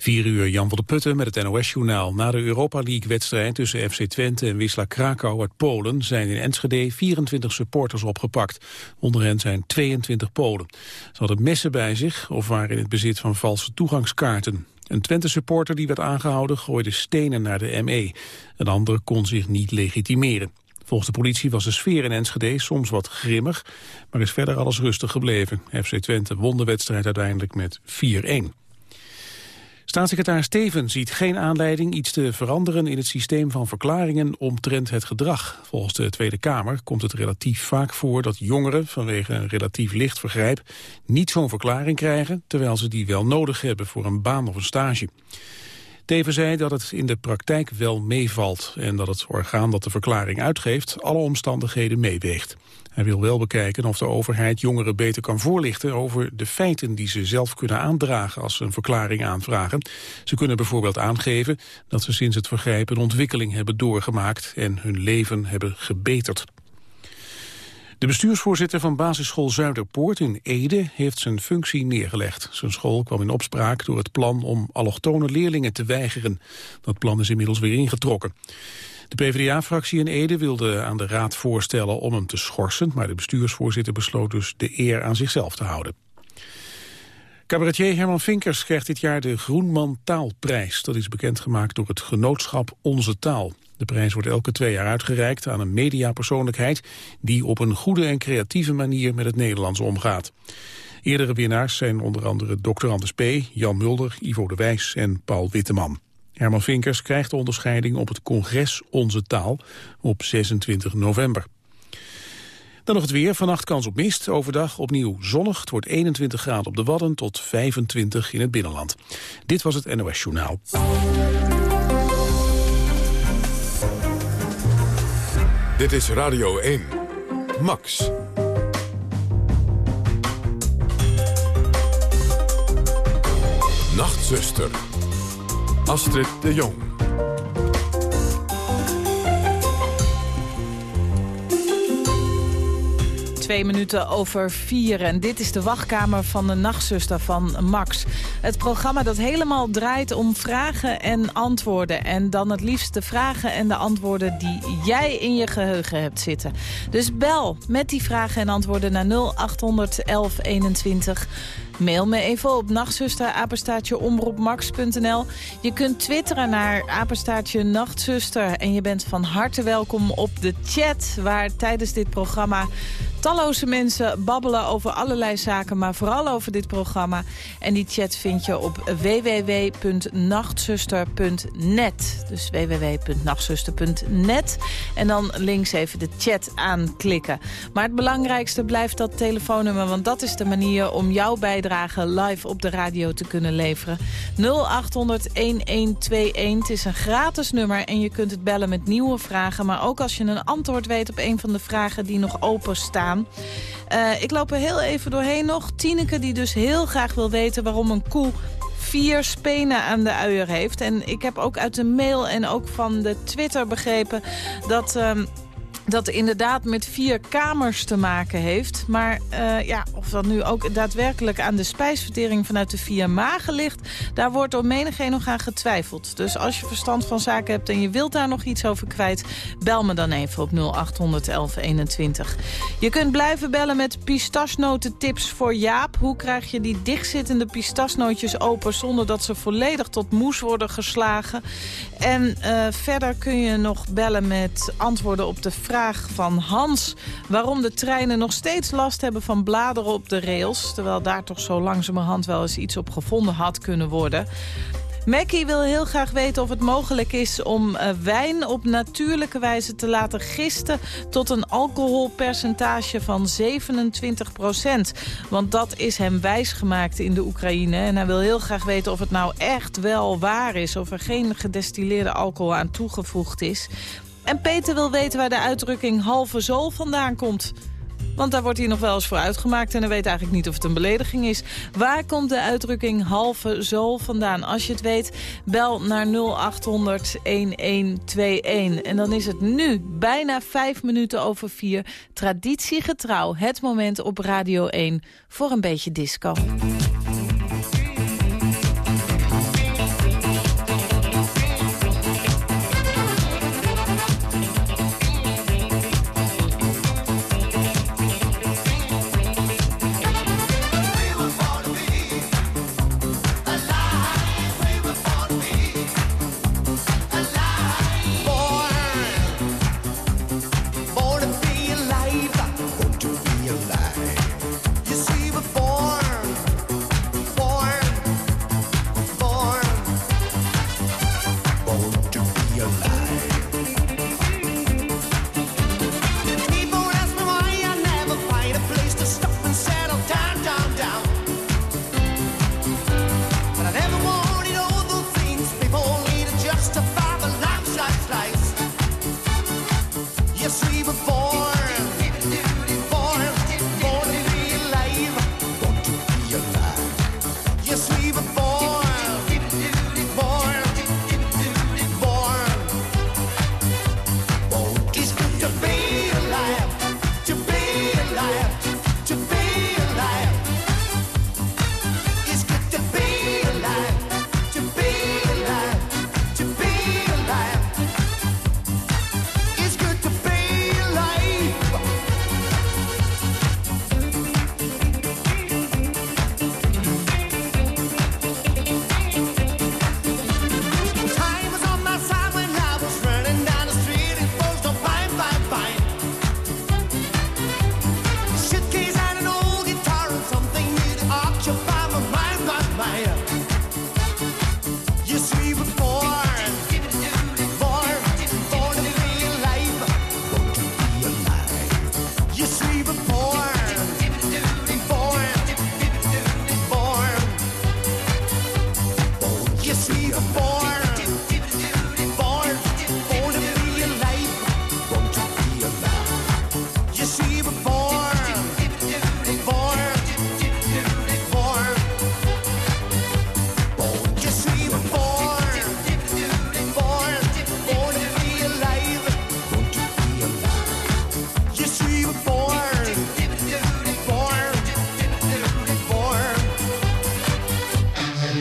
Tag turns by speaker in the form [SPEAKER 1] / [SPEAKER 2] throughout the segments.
[SPEAKER 1] 4 uur Jan van der Putten met het NOS-journaal. Na de Europa League-wedstrijd tussen FC Twente en Wisla Krakau uit Polen... zijn in Enschede 24 supporters opgepakt. Onder hen zijn 22 Polen. Ze hadden messen bij zich of waren in het bezit van valse toegangskaarten. Een Twente-supporter die werd aangehouden gooide stenen naar de ME. Een ander kon zich niet legitimeren. Volgens de politie was de sfeer in Enschede soms wat grimmig, maar is verder alles rustig gebleven. FC Twente won de wedstrijd uiteindelijk met 4-1. Staatssecretaris Steven ziet geen aanleiding iets te veranderen in het systeem van verklaringen omtrent het gedrag. Volgens de Tweede Kamer komt het relatief vaak voor dat jongeren vanwege een relatief licht vergrijp niet zo'n verklaring krijgen, terwijl ze die wel nodig hebben voor een baan of een stage. Teven zei dat het in de praktijk wel meevalt en dat het orgaan dat de verklaring uitgeeft alle omstandigheden meeweegt. Hij wil wel bekijken of de overheid jongeren beter kan voorlichten over de feiten die ze zelf kunnen aandragen als ze een verklaring aanvragen. Ze kunnen bijvoorbeeld aangeven dat ze sinds het vergrijp een ontwikkeling hebben doorgemaakt en hun leven hebben gebeterd. De bestuursvoorzitter van basisschool Zuiderpoort in Ede heeft zijn functie neergelegd. Zijn school kwam in opspraak door het plan om allochtone leerlingen te weigeren. Dat plan is inmiddels weer ingetrokken. De PvdA-fractie in Ede wilde aan de raad voorstellen om hem te schorsen... maar de bestuursvoorzitter besloot dus de eer aan zichzelf te houden. Cabaretier Herman Vinkers krijgt dit jaar de Groenman Taalprijs. Dat is bekendgemaakt door het genootschap Onze Taal. De prijs wordt elke twee jaar uitgereikt aan een mediapersoonlijkheid... die op een goede en creatieve manier met het Nederlands omgaat. Eerdere winnaars zijn onder andere Dr. Anders P., Jan Mulder, Ivo de Wijs en Paul Witteman. Herman Vinkers krijgt de onderscheiding op het congres Onze Taal op 26 november. Dan nog het weer. Vannacht kans op mist. Overdag opnieuw zonnig. Het wordt 21 graden op de Wadden tot 25 in het binnenland. Dit was het NOS Journaal.
[SPEAKER 2] Dit is Radio 1. Max. Nachtzuster. Astrid de Jong.
[SPEAKER 3] Twee minuten over vier. En dit is de wachtkamer van de nachtzuster van Max. Het programma dat helemaal draait om vragen en antwoorden. En dan het liefst de vragen en de antwoorden die jij in je geheugen hebt zitten. Dus bel met die vragen en antwoorden naar 0800 1121. Mail me even op omroepmax.nl. Je kunt twitteren naar apenstaartje nachtzuster. En je bent van harte welkom op de chat... waar tijdens dit programma talloze mensen babbelen over allerlei zaken... maar vooral over dit programma. En die chat vind je op www.nachtzuster.net. Dus www.nachtzuster.net. En dan links even de chat aanklikken. Maar het belangrijkste blijft dat telefoonnummer... want dat is de manier om jouw bijdrage live op de radio te kunnen leveren. 0800-1121. Het is een gratis nummer en je kunt het bellen met nieuwe vragen. Maar ook als je een antwoord weet op een van de vragen die nog open staan. Uh, ik loop er heel even doorheen nog. Tineke die dus heel graag wil weten waarom een koe vier spenen aan de uier heeft. En ik heb ook uit de mail en ook van de Twitter begrepen... dat... Uh, dat inderdaad met vier kamers te maken heeft. Maar uh, ja, of dat nu ook daadwerkelijk aan de spijsvertering vanuit de vier magen ligt... daar wordt door menigeen nog aan getwijfeld. Dus als je verstand van zaken hebt en je wilt daar nog iets over kwijt... bel me dan even op 0800 1121. Je kunt blijven bellen met tips voor Jaap. Hoe krijg je die dichtzittende pistasnootjes open... zonder dat ze volledig tot moes worden geslagen? En uh, verder kun je nog bellen met antwoorden op de vraag van Hans... waarom de treinen nog steeds last hebben van bladeren op de rails... terwijl daar toch zo langzamerhand wel eens iets op gevonden had kunnen worden... Mackie wil heel graag weten of het mogelijk is om uh, wijn op natuurlijke wijze te laten gisten tot een alcoholpercentage van 27 procent. Want dat is hem wijsgemaakt in de Oekraïne. En hij wil heel graag weten of het nou echt wel waar is. Of er geen gedestilleerde alcohol aan toegevoegd is. En Peter wil weten waar de uitdrukking halve zool vandaan komt. Want daar wordt hier nog wel eens voor uitgemaakt en hij weet eigenlijk niet of het een belediging is. Waar komt de uitdrukking halve zool vandaan? Als je het weet, bel naar 0800 1121. En dan is het nu bijna vijf minuten over vier. Traditiegetrouw, het moment op Radio 1 voor een beetje disco.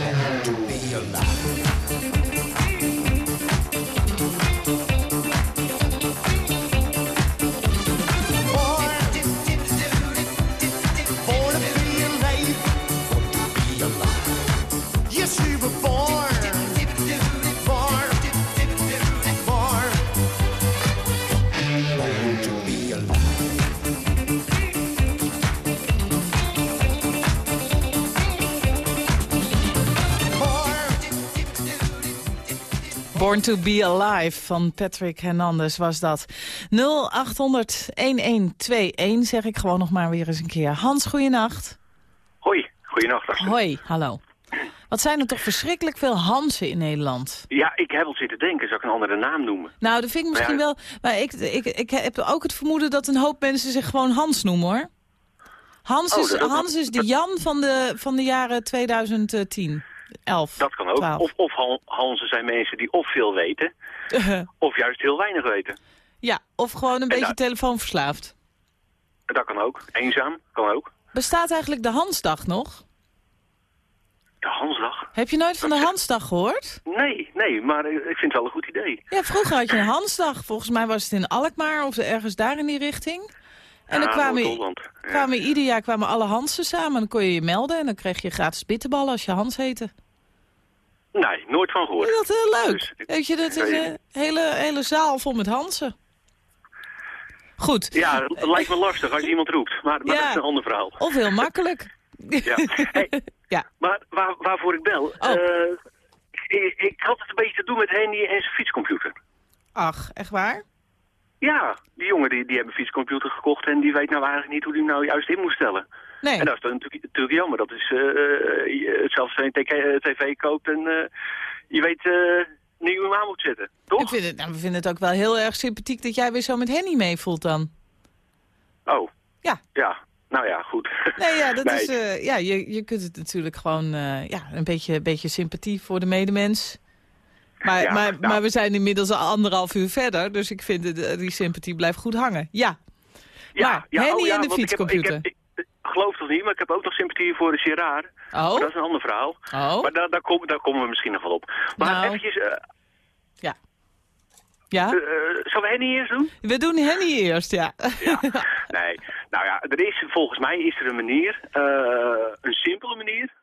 [SPEAKER 3] To be alive. Born to be Alive van Patrick Hernandez was dat. 0800-1121 zeg ik gewoon nog maar weer eens een keer. Hans, goeienacht.
[SPEAKER 4] Hoi, goeienacht.
[SPEAKER 3] Hoi, hallo. Wat zijn er toch verschrikkelijk veel Hansen in Nederland?
[SPEAKER 4] Ja, ik heb al zitten denken, zou ik een andere naam noemen?
[SPEAKER 3] Nou, dat vind ik misschien wel... Maar ik, ik, ik heb ook het vermoeden dat een hoop mensen zich gewoon Hans noemen, hoor. Hans,
[SPEAKER 4] Oh,
[SPEAKER 3] is, Hans is de Jan van de, van de jaren 2010, 11.
[SPEAKER 4] Dat kan ook.
[SPEAKER 3] 12.
[SPEAKER 4] Of, of Han- Hansen zijn mensen die of veel weten, of juist heel weinig weten.
[SPEAKER 3] ja, of gewoon een beetje telefoonverslaafd.
[SPEAKER 4] Dat kan ook. Eenzaam, kan ook.
[SPEAKER 3] Bestaat eigenlijk de Hansdag nog?
[SPEAKER 4] De Hansdag?
[SPEAKER 3] Heb je nooit van de Hansdag gehoord?
[SPEAKER 4] Nee, nee, maar eh, ik vind het wel een goed idee.
[SPEAKER 3] Ja, vroeger had je een Hansdag. Volgens mij was het in Alkmaar of ergens daar in die richting. En dan kwamen.
[SPEAKER 4] Ja.
[SPEAKER 3] kwamen ieder jaar kwamen alle Hansen samen. Dan kon je je melden en dan kreeg je gratis bitterballen als je Hans heette.
[SPEAKER 4] Nee, nooit van gehoord.
[SPEAKER 3] dat heel leuk.
[SPEAKER 4] Dus
[SPEAKER 3] Weet je, dat is een hele, hele zaal vol met Hansen. Goed.
[SPEAKER 4] Ja, het lijkt me lastig als je iemand roept, maar, maar
[SPEAKER 3] Ja.
[SPEAKER 4] dat is een ander verhaal.
[SPEAKER 3] Of heel makkelijk.
[SPEAKER 4] Ja. Hey,
[SPEAKER 3] Ja.
[SPEAKER 4] maar waar, waarvoor ik bel?
[SPEAKER 3] Oh.
[SPEAKER 4] eh, ik, ik had het een beetje te doen met Henny en zijn fietscomputer.
[SPEAKER 3] Ach, echt waar?
[SPEAKER 4] Ja, die jongen die, die hebben een fietscomputer gekocht en die weet nou eigenlijk niet hoe die hem nou juist in moet stellen.
[SPEAKER 3] Nee.
[SPEAKER 4] En dat is dan natuurlijk, natuurlijk jammer. Dat is eh, eh, hetzelfde als je een tv koopt en eh, je weet eh niet hoe je hem aan moet zetten. Toch?
[SPEAKER 3] Ik vind het, nou, we vinden het ook wel heel erg sympathiek dat jij weer zo met Henny meevoelt dan.
[SPEAKER 4] Oh.
[SPEAKER 3] Ja.
[SPEAKER 4] Ja, nou ja, goed.
[SPEAKER 3] Nee, ja, dat
[SPEAKER 4] Nee.
[SPEAKER 3] is, eh, ja je, je kunt het natuurlijk gewoon eh, ja, een beetje, beetje sympathie voor de medemens. Maar,
[SPEAKER 4] Ja,
[SPEAKER 3] maar,
[SPEAKER 4] nou.
[SPEAKER 3] maar we zijn inmiddels al anderhalf uur verder, dus ik vind het, eh, die sympathie blijft goed hangen. Ja, maar Henny
[SPEAKER 4] oh ja,
[SPEAKER 3] en de
[SPEAKER 4] want ik heb-
[SPEAKER 3] fietscomputer.
[SPEAKER 4] Ik heb, ik, geloof het niet, maar ik heb ook nog sympathie voor de Gerard. Maar dat
[SPEAKER 3] Oh,
[SPEAKER 4] is een ander verhaal.
[SPEAKER 3] oh,
[SPEAKER 4] Maar daar, daar, kom, daar komen we misschien nog wel op. Maar
[SPEAKER 3] Nou.
[SPEAKER 4] eventjes, eh
[SPEAKER 3] ja.
[SPEAKER 4] eh, eh, zullen we Henny eerst doen?
[SPEAKER 3] We doen Henny eerst, ja.
[SPEAKER 4] Ja. Nee, nou ja, er is, volgens mij is er een manier, een simpele manier,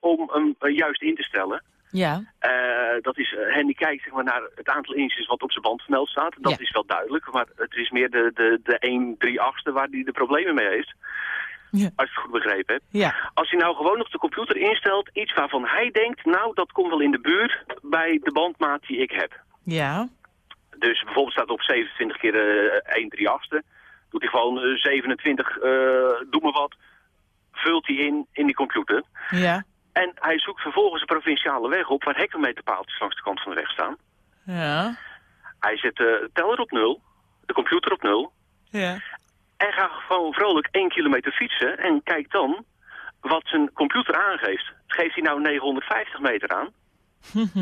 [SPEAKER 4] om hem juist in te stellen.
[SPEAKER 3] Ja,
[SPEAKER 4] Eh, dat is, eh, Henny kijkt zeg maar, naar het aantal inches wat op zijn band vermeld staat. Dat
[SPEAKER 3] Ja.
[SPEAKER 4] is wel duidelijk, maar het is meer de, de, de 1 3 achtste waar hij de problemen mee heeft.
[SPEAKER 3] Ja.
[SPEAKER 4] Als ik het goed begrepen heb.
[SPEAKER 3] ja,
[SPEAKER 4] Als hij nou gewoon op de computer instelt iets waarvan hij denkt, nou dat komt wel in de buurt bij de bandmaat die ik heb.
[SPEAKER 3] ja,
[SPEAKER 4] Dus bijvoorbeeld staat op 27 keer eh 1 3 achtste. Doet hij gewoon eh, 27, eh, doe maar wat, vult hij in in die computer.
[SPEAKER 3] ja,
[SPEAKER 4] En hij zoekt vervolgens een provinciale weg op waar hectometerpaaltjes langs de kant van de weg staan.
[SPEAKER 3] ja,
[SPEAKER 4] Hij zet de teller op nul, de computer op nul.
[SPEAKER 3] ja.
[SPEAKER 4] En gaat gewoon vrolijk 1 kilometer fietsen en kijkt dan wat zijn computer aangeeft. Geeft hij nou 950 meter aan,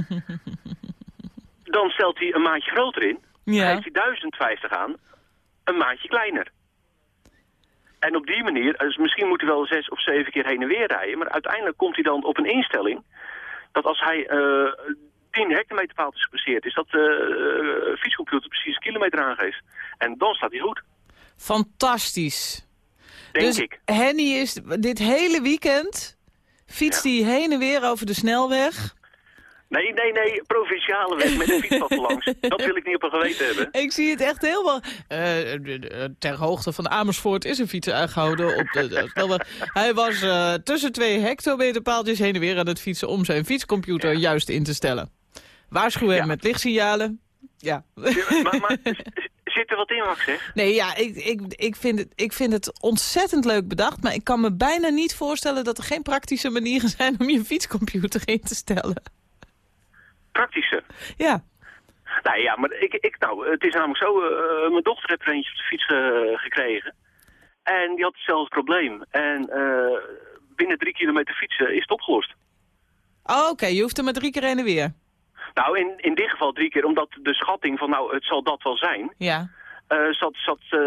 [SPEAKER 4] dan stelt hij een maatje groter in.
[SPEAKER 3] Ja.
[SPEAKER 4] Geeft hij 1050 aan, een maatje kleiner. En op die manier, dus misschien moet hij wel zes of zeven keer heen en weer rijden, maar uiteindelijk komt hij dan op een instelling dat als hij eh 10 hectometerpaaltjes gepasseerd is, dat de eh, fietscomputer precies een kilometer aangeeft. En dan staat hij goed,
[SPEAKER 3] Fantastisch.
[SPEAKER 4] denk
[SPEAKER 3] dus
[SPEAKER 4] ik.
[SPEAKER 3] Henny is dit hele weekend fietst hij heen en weer over de snelweg.
[SPEAKER 4] Nee, nee, nee, provinciale weg met een fietspad langs. Dat wil ik niet op een geweten hebben.
[SPEAKER 3] Ik zie het echt helemaal... eh, ter hoogte van Amersfoort is een fiets aangehouden. Op de. Hij was eh, tussen twee hectometerpaaltjes heen en weer aan het fietsen... om zijn fietscomputer juist in te stellen. Waarschuw hem
[SPEAKER 4] Ja.
[SPEAKER 3] met lichtsignalen. Ja.
[SPEAKER 4] Maar, maar zit er wat in wat ik zeg?
[SPEAKER 3] Nee, ja, ik, ik, ik, vind het, ik vind het ontzettend leuk bedacht... maar ik kan me bijna niet voorstellen dat er geen praktische manieren zijn... om je fietscomputer in te stellen.
[SPEAKER 4] Praktische.
[SPEAKER 3] Ja,
[SPEAKER 4] Nou ja, maar ik, ik, nou, het is namelijk zo, eh, mijn dochter heeft er eentje op de fiets eh, gekregen. En die had hetzelfde probleem. En eh, binnen drie kilometer fietsen is het opgelost.
[SPEAKER 3] oh, oké, je hoeft er maar drie keer heen en weer.
[SPEAKER 4] Nou, in, in dit geval drie keer, omdat de schatting van, nou, het zal dat wel zijn,
[SPEAKER 3] Ja,
[SPEAKER 4] eh, zat, zat eh,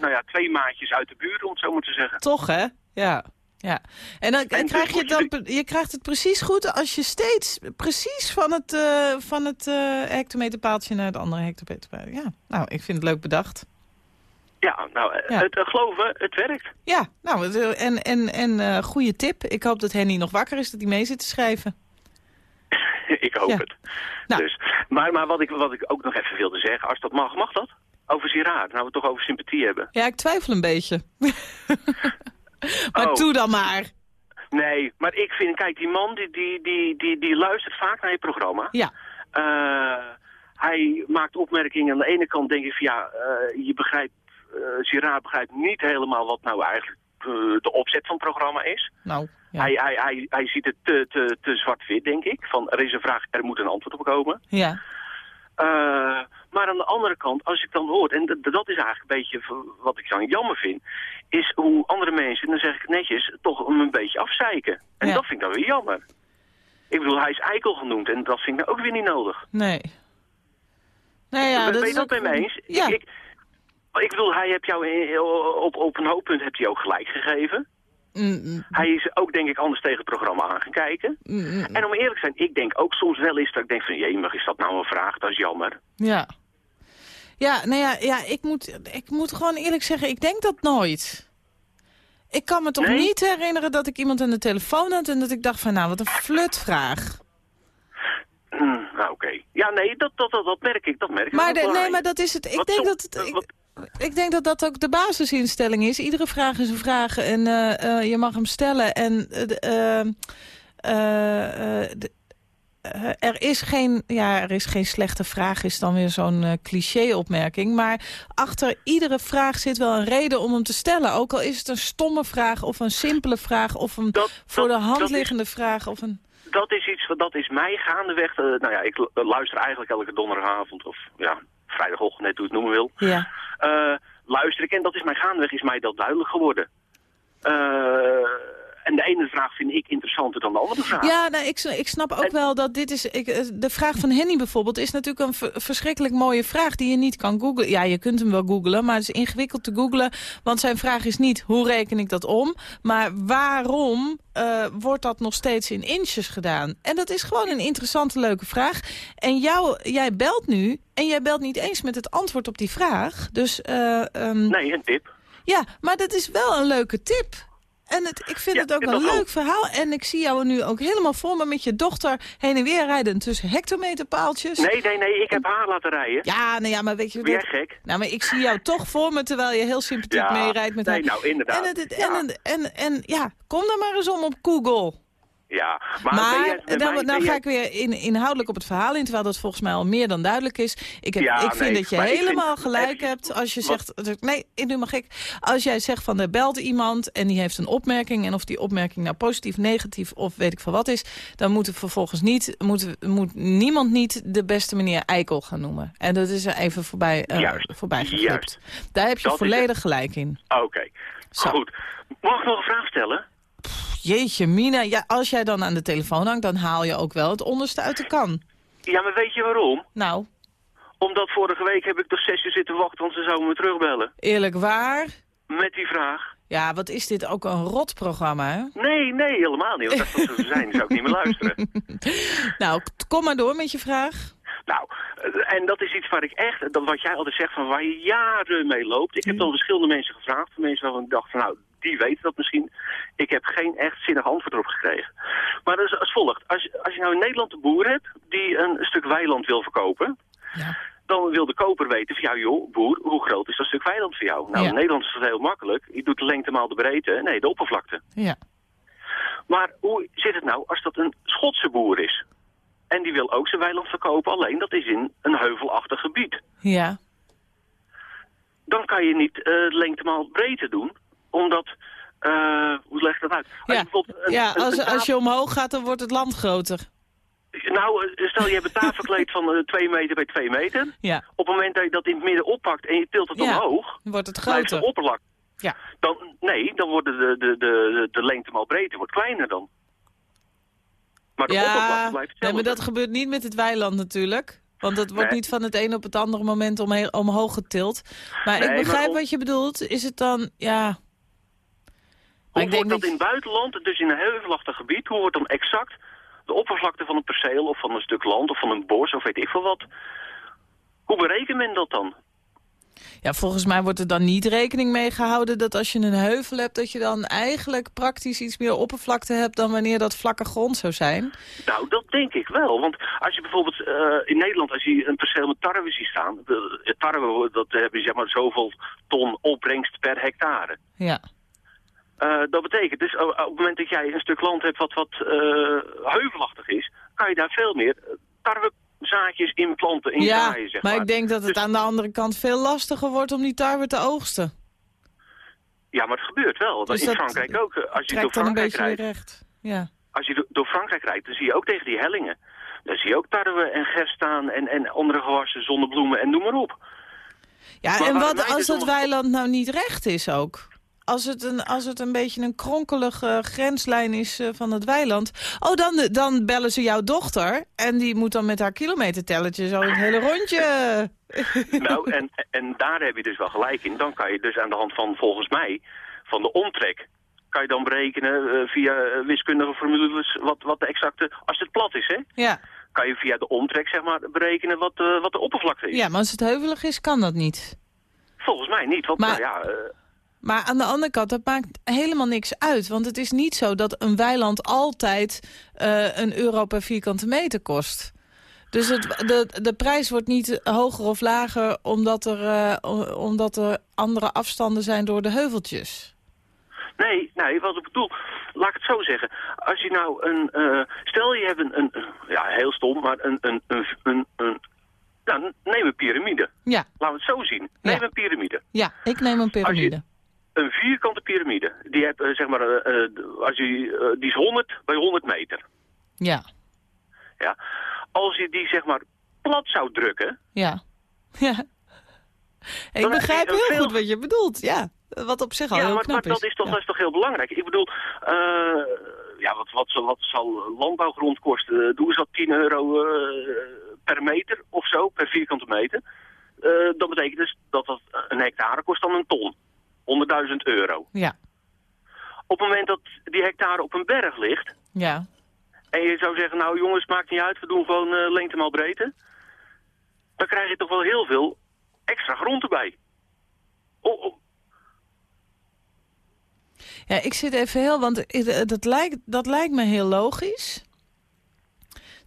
[SPEAKER 4] nou ja, twee maatjes uit de buurt, om het zo maar te zeggen.
[SPEAKER 3] toch hè? Ja. Ja. En dan en krijg je, dan, je krijgt het precies goed als je steeds precies van het, eh, van het eh, hectometerpaaltje naar het andere hectometerpaaltje. Ja, nou, ik vind het leuk bedacht.
[SPEAKER 4] Ja, nou, eh,
[SPEAKER 3] Ja.
[SPEAKER 4] Het, geloven, het werkt.
[SPEAKER 3] Ja, nou, en, en, en goede tip. Ik hoop dat Henny nog wakker is, dat hij mee zit te schrijven.
[SPEAKER 4] ik hoop
[SPEAKER 3] Ja.
[SPEAKER 4] het.
[SPEAKER 3] Nou.
[SPEAKER 4] Dus, maar maar wat, ik, wat ik ook nog even wilde zeggen, als dat mag, mag dat? Over Girard, nou we het toch over sympathie hebben.
[SPEAKER 3] Ja, ik twijfel een beetje. maar
[SPEAKER 4] Oh.
[SPEAKER 3] doe dan maar.
[SPEAKER 4] Nee, maar ik vind, kijk, die man die, die, die, die, die luistert vaak naar je programma.
[SPEAKER 3] Ja,
[SPEAKER 4] Eh, hij maakt opmerkingen. Aan de ene kant denk ik van ja, eh, je begrijpt, uh, Girard begrijpt niet helemaal wat nou eigenlijk de opzet van het programma is.
[SPEAKER 3] Nou, ja.
[SPEAKER 4] hij, hij, hij, hij ziet het te, te, te zwart-wit, denk ik. Van er is een vraag, er moet een antwoord op komen.
[SPEAKER 3] Ja.
[SPEAKER 4] Maar aan de andere kant, als ik dan hoor, en dat is eigenlijk een beetje wat ik dan jammer vind, is hoe andere mensen, dan zeg ik netjes, toch een beetje afzeiken. En dat vind ik dan weer jammer. Ik bedoel, hij is eikel genoemd en dat vind ik nou ook weer niet nodig.
[SPEAKER 3] Nee. Nee, ja,
[SPEAKER 4] ben, ben je dat mij eens?
[SPEAKER 3] Ja.
[SPEAKER 4] Ik, ik, ik bedoel, hij heeft jou op, op een hoop punt heeft hij ook gelijk gegeven.
[SPEAKER 3] Mm
[SPEAKER 4] Hij is ook, denk ik, anders tegen het programma aangekijken.
[SPEAKER 3] Mm
[SPEAKER 4] en om eerlijk te zijn, ik denk ook soms wel eens dat ik denk van... jee, mag is dat nou een vraag? Dat is jammer.
[SPEAKER 3] Ja. Ja, nou ja, ja ik, moet, ik moet gewoon eerlijk zeggen, ik denk dat nooit. Ik kan me toch
[SPEAKER 4] Nee?
[SPEAKER 3] niet herinneren dat ik iemand aan de telefoon had... en dat ik dacht van, nou, wat een flutvraag.
[SPEAKER 4] Nou, oké. Ja, nee, dat, dat, dat, dat merk ik. Dat merk ik
[SPEAKER 3] Maar, de- nee, maar dat is het. Ik
[SPEAKER 4] Wat
[SPEAKER 3] denk dat, het, ik,
[SPEAKER 4] wat-
[SPEAKER 3] ik denk dat dat ook de basisinstelling is. Iedere vraag is een vraag en eh, eh, je mag hem stellen. En eh, er, is geen, ja, er is geen slechte vraag, is dan weer zo'n cliché-opmerking. Maar achter iedere vraag zit wel een reden om hem te stellen. Ook al is het een stomme vraag of een simpele vraag... of een
[SPEAKER 4] Dat-
[SPEAKER 3] voor
[SPEAKER 4] dat-
[SPEAKER 3] de hand
[SPEAKER 4] is-
[SPEAKER 3] liggende vraag. Of een...
[SPEAKER 4] dat is iets, wat- dat is mij gaandeweg. eh, nou ja, ik lu- luister eigenlijk elke donderdagavond of ja, vrijdagochtend, net hoe het noemen wil.
[SPEAKER 3] Ja.
[SPEAKER 4] Eh, luister ik en dat is mij gaandeweg, is mij dat duidelijk geworden. Eh, en de ene vraag vind ik interessanter dan de andere vraag.
[SPEAKER 3] Ja, nou, ik, ik snap ook
[SPEAKER 4] En-
[SPEAKER 3] wel dat dit is... Ik, eh, de vraag van Henny bijvoorbeeld is natuurlijk een ver- verschrikkelijk mooie vraag... die je niet kan googlen. Ja, je kunt hem wel googlen, maar het is ingewikkeld te googlen. Want zijn vraag is niet, hoe reken ik dat om? Maar waarom eh, wordt dat nog steeds in inches gedaan? En dat is gewoon een interessante, leuke vraag. En jou, jij belt nu en jij belt niet eens met het antwoord op die vraag. Dus eh, ehm,
[SPEAKER 4] Nee, een tip.
[SPEAKER 3] ja, maar dat is wel een leuke tip. En het, ik vind
[SPEAKER 4] Ja,
[SPEAKER 3] het ook
[SPEAKER 4] en
[SPEAKER 3] een leuk
[SPEAKER 4] ook.
[SPEAKER 3] verhaal. En ik zie jou nu ook helemaal voor me met je dochter heen en weer rijden tussen hectometerpaaltjes.
[SPEAKER 4] Nee, nee, nee, ik heb haar laten rijden.
[SPEAKER 3] Ja, nou ja, maar weet je...
[SPEAKER 4] Ben jij
[SPEAKER 3] dat-
[SPEAKER 4] gek?
[SPEAKER 3] nou, maar ik zie jou toch voor me terwijl je heel sympathiek
[SPEAKER 4] Ja,
[SPEAKER 3] meerijdt met
[SPEAKER 4] nee,
[SPEAKER 3] haar.
[SPEAKER 4] nou, inderdaad.
[SPEAKER 3] En, het, het-
[SPEAKER 4] Ja.
[SPEAKER 3] en, en, en, ja, kom dan maar eens om op Google.
[SPEAKER 4] Ja, maar,
[SPEAKER 3] Maar, dan, nou ga ik weer in, inhoudelijk op het verhaal in... terwijl dat volgens mij al meer dan duidelijk is. Ik, heb,
[SPEAKER 4] Ja,
[SPEAKER 3] ik vind
[SPEAKER 4] nee,
[SPEAKER 3] dat je
[SPEAKER 4] vind-
[SPEAKER 3] helemaal gelijk hebt als je
[SPEAKER 4] wat-
[SPEAKER 3] zegt... Nee, nu mag ik. Als jij zegt van er belt iemand en die heeft een opmerking... en of die opmerking nou positief, negatief of weet ik veel wat is... dan moet, er vervolgens niet, moet, moet niemand niet de beste meneer Eikel gaan noemen. En dat is er even voorbij,
[SPEAKER 4] Juist,
[SPEAKER 3] voorbij
[SPEAKER 4] juist.
[SPEAKER 3] Daar heb je
[SPEAKER 4] Dat
[SPEAKER 3] volledig gelijk in.
[SPEAKER 4] Oké, goed. Mag ik nog een vraag stellen?
[SPEAKER 3] Jeetje, Mina, ja, als jij dan aan de telefoon hangt... dan haal je ook wel het onderste uit de kan.
[SPEAKER 4] Ja, maar weet je waarom?
[SPEAKER 3] Nou,
[SPEAKER 4] Omdat vorige week heb ik toch zes uur zitten wachten, want ze zouden me terugbellen.
[SPEAKER 3] eerlijk waar...
[SPEAKER 4] Met die vraag.
[SPEAKER 3] Ja, wat is dit ook een rotprogramma, hè?
[SPEAKER 4] Nee, nee, helemaal niet. Want als dat zo zou zijn, zou ik niet meer luisteren.
[SPEAKER 3] Nou, kom maar door met je vraag.
[SPEAKER 4] Nou, eh, en dat is iets waar ik echt, dat wat jij altijd zegt, van waar je jaren mee loopt. Ik heb dan verschillende mensen gevraagd, van mensen waarvan ik dacht van nou, die weten dat misschien. Ik heb geen echt zinnig antwoord erop gekregen. Maar dat is als volgt. Als, als je nou in Nederland een boer hebt die een stuk weiland wil verkopen...
[SPEAKER 3] Ja.
[SPEAKER 4] dan wil de koper weten van jou, joh, boer, hoe groot is dat stuk weiland voor jou? Nou,
[SPEAKER 3] Ja.
[SPEAKER 4] in Nederland is dat heel makkelijk. Je doet de lengte maal de breedte, nee, de oppervlakte.
[SPEAKER 3] Ja.
[SPEAKER 4] Maar hoe zit het nou als dat een Schotse boer is? En die wil ook zijn weiland verkopen, alleen dat is in een heuvelachtig gebied.
[SPEAKER 3] Ja.
[SPEAKER 4] Dan kan je niet eh lengte maal breedte doen, omdat... eh, hoe leg ik dat uit? Als
[SPEAKER 3] Ja,
[SPEAKER 4] een-
[SPEAKER 3] ja als,
[SPEAKER 4] een
[SPEAKER 3] als je omhoog gaat, dan wordt het land groter.
[SPEAKER 4] Nou, eh, stel je hebt een tafelkleed van eh, 2 meter bij 2 meter.
[SPEAKER 3] Ja,
[SPEAKER 4] Op het moment dat je dat in het midden oppakt en je tilt het
[SPEAKER 3] Ja.
[SPEAKER 4] omhoog...
[SPEAKER 3] wordt het
[SPEAKER 4] blijft de
[SPEAKER 3] groter.
[SPEAKER 4] oppervlak.
[SPEAKER 3] Ja.
[SPEAKER 4] Dan, nee, dan wordt de, de, de, de, lengte maal breedte wordt kleiner dan. Maar de oppervlakte
[SPEAKER 3] Ja,
[SPEAKER 4] blijft
[SPEAKER 3] nee,
[SPEAKER 4] hetzelfde.
[SPEAKER 3] maar dat gebeurt niet met het weiland natuurlijk. Want dat wordt
[SPEAKER 4] Nee.
[SPEAKER 3] niet van het een op het andere moment omhoog getild. Maar
[SPEAKER 4] Nee,
[SPEAKER 3] ik
[SPEAKER 4] maar
[SPEAKER 3] begrijp
[SPEAKER 4] om-
[SPEAKER 3] wat je bedoelt. Is het dan, ja... Maar
[SPEAKER 4] Hoe
[SPEAKER 3] ik denk
[SPEAKER 4] wordt dat in het buitenland, dus in een heuvelachtig gebied, hoe wordt dan exact de oppervlakte van een perceel of van een stuk land of van een bos of weet ik veel wat? Hoe berekent men dat dan?
[SPEAKER 3] Ja, volgens mij wordt er dan niet rekening mee gehouden dat als je een heuvel hebt... dat je dan eigenlijk praktisch iets meer oppervlakte hebt... dan wanneer dat vlakke grond zou zijn.
[SPEAKER 4] Nou, dat denk ik wel. Want als je bijvoorbeeld eh, in Nederland, als je een perceel met tarwe ziet staan, de, de tarwe, dat hebben zeg maar zoveel ton opbrengst per hectare.
[SPEAKER 3] Ja,
[SPEAKER 4] Eh, dat betekent dus oh, op het moment dat jij een stuk land hebt wat wat eh, heuvelachtig is, kan je daar veel meer tarwezaadjes in
[SPEAKER 3] ja,
[SPEAKER 4] zaaien, zeg
[SPEAKER 3] maar.
[SPEAKER 4] maar.
[SPEAKER 3] ik denk dat het
[SPEAKER 4] Dus-
[SPEAKER 3] aan de andere kant veel lastiger wordt om die tarwe te oogsten.
[SPEAKER 4] Ja, maar het gebeurt wel.
[SPEAKER 3] Dus
[SPEAKER 4] in
[SPEAKER 3] dat
[SPEAKER 4] Frankrijk ook. eh, Als je door Frankrijk rijdt,
[SPEAKER 3] recht. Ja.
[SPEAKER 4] als je do- door Frankrijk rijdt, dan zie je ook tegen die hellingen. Dan zie je ook tarwe en gers staan en, en andere gewassen, zonnebloemen en noem maar op.
[SPEAKER 3] Ja,
[SPEAKER 4] Maar
[SPEAKER 3] en wat als dat weiland nou niet recht is ook? Als het een, als het een beetje een kronkelige grenslijn is eh, van het weiland... Oh, dan, dan bellen ze jouw dochter en die moet dan met haar kilometertellertje zo het hele rondje...
[SPEAKER 4] Nou, en, en daar heb je dus wel gelijk in. Dan kan je dus aan de hand van, volgens mij, van de omtrek... kan je dan berekenen eh, via wiskundige formules wat, wat de exacte... Als het plat is, hè?
[SPEAKER 3] Ja.
[SPEAKER 4] Kan je via de omtrek, zeg maar, berekenen wat, eh, wat de oppervlakte is.
[SPEAKER 3] ja, maar als het heuvelig is, kan dat niet.
[SPEAKER 4] Volgens mij niet, want
[SPEAKER 3] Maar-
[SPEAKER 4] nou ja...
[SPEAKER 3] Maar aan de andere kant, dat maakt helemaal niks uit. Want het is niet zo dat een weiland altijd eh, een euro per vierkante meter kost. Dus het, de, de prijs wordt niet hoger of lager omdat er, eh, omdat er andere afstanden zijn door de heuveltjes.
[SPEAKER 4] Nee, nee, wat ik bedoel, laat ik het zo zeggen. Als je nou een, eh, stel je hebt een, een, ja, heel stom, maar een, een, een, een, een nou, neem een piramide.
[SPEAKER 3] Ja,
[SPEAKER 4] Laten we het zo zien. Neem
[SPEAKER 3] Ja.
[SPEAKER 4] een piramide.
[SPEAKER 3] ja ik neem een piramide.
[SPEAKER 4] Een vierkante piramide. Die, heb, eh, zeg maar, eh, eh, als je, die is 100 bij 100 meter.
[SPEAKER 3] Ja,
[SPEAKER 4] Ja? Als je die zeg maar plat zou drukken,
[SPEAKER 3] ja. ja. Ik begrijp heel
[SPEAKER 4] veel-
[SPEAKER 3] goed wat je bedoelt, ja. Wat op zich al
[SPEAKER 4] ja,
[SPEAKER 3] heel
[SPEAKER 4] maar,
[SPEAKER 3] knap
[SPEAKER 4] maar dat is toch,
[SPEAKER 3] Ja.
[SPEAKER 4] dat is toch heel belangrijk. Ik bedoel, ja, wat, wat, zal- wat zal landbouwgrond kosten? Doe eens dat 10 euro per meter of zo, per vierkante meter. Dat betekent dus dat dat een hectare kost dan een ton. 100.000 euro.
[SPEAKER 3] Ja,
[SPEAKER 4] Op het moment dat die hectare op een berg ligt...
[SPEAKER 3] ja.
[SPEAKER 4] en je zou zeggen, nou jongens, maakt niet uit, we doen gewoon eh, lengte maal breedte... dan krijg je toch wel heel veel extra grond erbij. Oh, oh,
[SPEAKER 3] Ja, ik zit even heel, want het- dat lijkt, dat lijkt me heel logisch.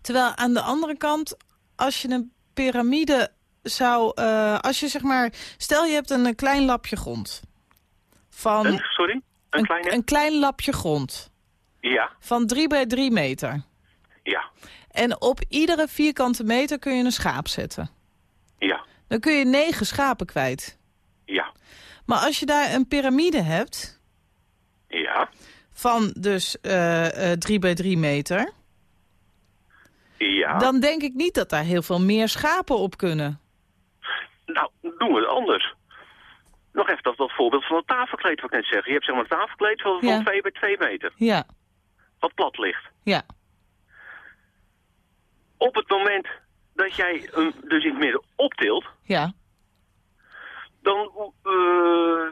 [SPEAKER 3] Terwijl aan de andere kant, als je een piramide zou... eh, als je zeg maar, stel je hebt een, eh, klein lapje grond. Van
[SPEAKER 4] een, sorry? Een,
[SPEAKER 3] een,
[SPEAKER 4] kleine...
[SPEAKER 3] een klein lapje grond.
[SPEAKER 4] Ja,
[SPEAKER 3] Van 3 bij 3 meter.
[SPEAKER 4] ja,
[SPEAKER 3] En op iedere vierkante meter kun je een schaap zetten.
[SPEAKER 4] ja,
[SPEAKER 3] Dan kun je negen schapen kwijt.
[SPEAKER 4] ja,
[SPEAKER 3] Maar als je daar een piramide hebt...
[SPEAKER 4] ja,
[SPEAKER 3] van dus eh 3 bij 3 meter...
[SPEAKER 4] ja.
[SPEAKER 3] dan denk ik niet dat daar heel veel meer schapen op kunnen.
[SPEAKER 4] Nou, doen we het anders. Nog even dat, dat voorbeeld van het tafelkleed wat ik net zeg. Je hebt zeg maar een tafelkleed van,
[SPEAKER 3] Ja.
[SPEAKER 4] van 2 bij 2 meter,
[SPEAKER 3] Ja,
[SPEAKER 4] wat plat ligt.
[SPEAKER 3] ja,
[SPEAKER 4] Op het moment dat jij hem dus in het midden optilt,
[SPEAKER 3] ja.
[SPEAKER 4] dan eh,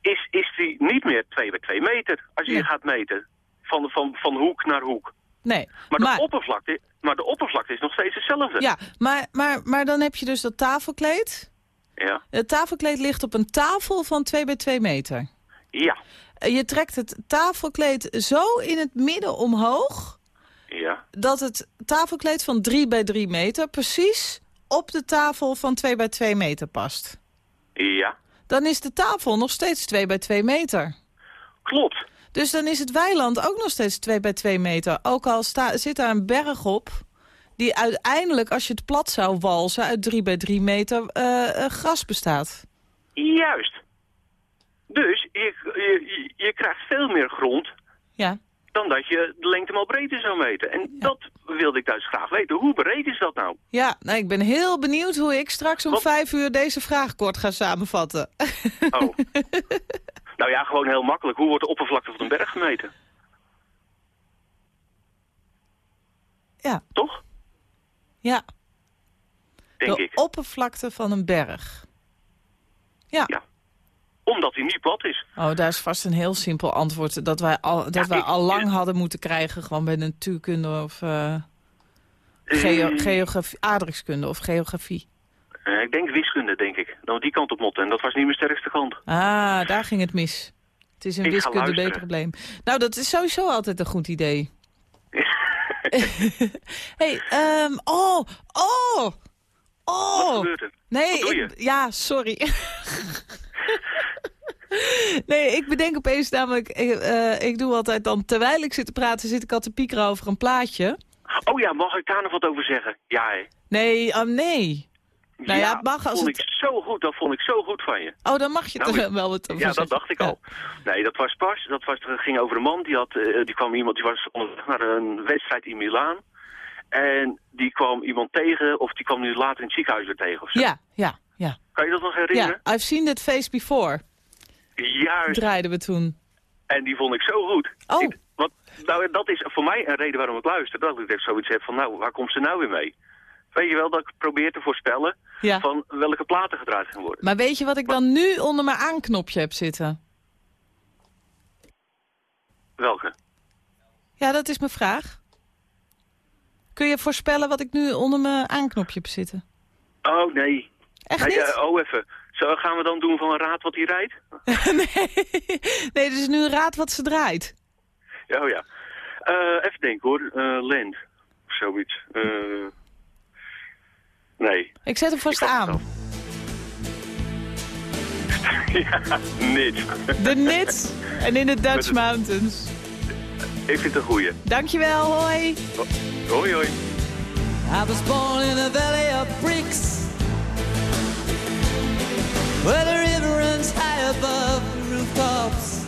[SPEAKER 4] is, is die niet meer 2 bij 2 meter als je
[SPEAKER 3] Nee.
[SPEAKER 4] gaat meten. Van, van, van hoek naar hoek.
[SPEAKER 3] Nee,
[SPEAKER 4] Maar,
[SPEAKER 3] maar,
[SPEAKER 4] de, oppervlakte, maar de oppervlakte is nog steeds hetzelfde.
[SPEAKER 3] ja, maar, maar, maar dan heb je dus dat tafelkleed.
[SPEAKER 4] Ja.
[SPEAKER 3] Het tafelkleed ligt op een tafel van 2 bij 2 meter.
[SPEAKER 4] Ja.
[SPEAKER 3] Eh, Je trekt het tafelkleed zo in het midden omhoog...
[SPEAKER 4] Ja.
[SPEAKER 3] dat het tafelkleed van 3 bij 3 meter precies op de tafel van 2 bij 2 meter past.
[SPEAKER 4] Ja.
[SPEAKER 3] Dan is de tafel nog steeds 2 bij 2 meter.
[SPEAKER 4] Klopt.
[SPEAKER 3] Dus dan is het weiland ook nog steeds 2 bij 2 meter. Ook al sta, zit daar een berg op... die uiteindelijk, als je het plat zou walsen... uit 3 bij 3 meter eh, eh, gras bestaat.
[SPEAKER 4] Juist. Dus je, je, je krijgt veel meer grond
[SPEAKER 3] Ja.
[SPEAKER 4] dan dat je de lengte maal breedte zou meten. En dat wilde ik dus graag weten. Hoe breed is dat nou?
[SPEAKER 3] Ja, nou, ik ben heel benieuwd hoe ik straks om
[SPEAKER 4] Wat?
[SPEAKER 3] 5 uur deze vraag kort ga samenvatten.
[SPEAKER 4] Oh. nou ja, gewoon heel makkelijk. Hoe wordt de oppervlakte van een berg gemeten?
[SPEAKER 3] ja,
[SPEAKER 4] Toch?
[SPEAKER 3] Ja.
[SPEAKER 4] Denk
[SPEAKER 3] de
[SPEAKER 4] ik.
[SPEAKER 3] oppervlakte van een berg. Ja.
[SPEAKER 4] Ja. Omdat hij niet plat is.
[SPEAKER 3] Oh, daar is vast een heel simpel antwoord. Dat wij al, dat
[SPEAKER 4] Ja,
[SPEAKER 3] wij
[SPEAKER 4] ik-
[SPEAKER 3] al lang hadden moeten krijgen. Gewoon bij de natuurkunde of geo
[SPEAKER 4] Eh,
[SPEAKER 3] geografie, aardrijkskunde of geografie.
[SPEAKER 4] eh, ik denk wiskunde, denk ik. Dan die kant op motten. En dat was niet mijn sterkste kant.
[SPEAKER 3] Ah, daar ging het mis. Het is een wiskunde. B-probleem. Nou, dat is sowieso altijd een goed idee. hey, ehm, oh, oh,
[SPEAKER 4] Wat
[SPEAKER 3] oh.
[SPEAKER 4] gebeurt er?
[SPEAKER 3] Nee,
[SPEAKER 4] Wat
[SPEAKER 3] ik, ja, sorry. nee, ik bedenk opeens namelijk, ik, eh, ik doe altijd dan, terwijl ik zit te praten, zit ik al te piekeren over een plaatje.
[SPEAKER 4] Oh ja, mag ik daar nog wat over zeggen? Ja, hè.
[SPEAKER 3] Nee, oh nee. Nou ja, mag als
[SPEAKER 4] vond
[SPEAKER 3] het-
[SPEAKER 4] ik zo goed, dat vond ik zo goed van je.
[SPEAKER 3] Oh, dan mag je
[SPEAKER 4] Nou,
[SPEAKER 3] er
[SPEAKER 4] ik-
[SPEAKER 3] wel wat over
[SPEAKER 4] Ja, dat dacht ik al. Nee, dat was pas. Dat was, het ging over een man, die, had, eh, die kwam iemand, die was onderweg naar een wedstrijd in Milaan. En die kwam iemand tegen, of die kwam nu later in het ziekenhuis weer tegen. Of zo.
[SPEAKER 3] Ja, ja, ja.
[SPEAKER 4] Kan je dat nog herinneren?
[SPEAKER 3] Ja, I've seen that face before,
[SPEAKER 4] Juist.
[SPEAKER 3] draaiden we toen.
[SPEAKER 4] En die vond ik zo goed.
[SPEAKER 3] Oh.
[SPEAKER 4] Ik- wat, nou, dat is voor mij een reden waarom ik luister. Dat ik echt zoiets heb van, nou, waar komt ze nou weer mee? Weet je wel, dat ik probeer te voorspellen
[SPEAKER 3] Ja.
[SPEAKER 4] van welke platen gedraaid gaan worden.
[SPEAKER 3] Maar weet je wat ik dan nu onder mijn aanknopje heb zitten?
[SPEAKER 4] Welke?
[SPEAKER 3] Ja, dat is mijn vraag. Kun je voorspellen wat ik nu onder mijn aanknopje heb zitten?
[SPEAKER 4] Oh, nee.
[SPEAKER 3] Echt niet?
[SPEAKER 4] eh, oh, even. Zo gaan we dan doen van een raad wat hij rijdt?
[SPEAKER 3] nee. nee, dus nu raad wat ze draait.
[SPEAKER 4] Ja, oh ja. Eh, even denken hoor. Eh Land. Of zoiets. Eh, nee.
[SPEAKER 3] Ik zet hem vast aan.
[SPEAKER 4] ja, niet.
[SPEAKER 3] De Nits en in de Dutch
[SPEAKER 4] het-
[SPEAKER 3] Mountains.
[SPEAKER 4] Ik vind het een goeie.
[SPEAKER 3] Dankjewel, hoi.
[SPEAKER 4] Hoi, hoi.
[SPEAKER 5] I was born in a valley of bricks Where the river runs high above the rooftops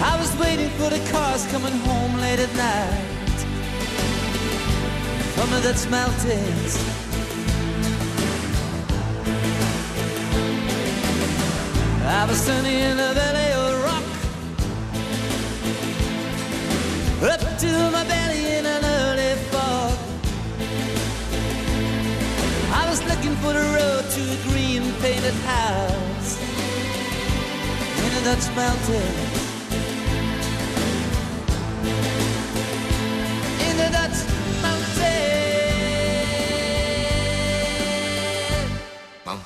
[SPEAKER 5] I was waiting for the cars coming home late at night The Dutch mountains I was standing in a valley of rock up to my belly in an early fog. I was looking for the road to a green painted house in the Dutch mountains. In the Dutch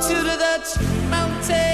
[SPEAKER 5] To the Dutch mountains.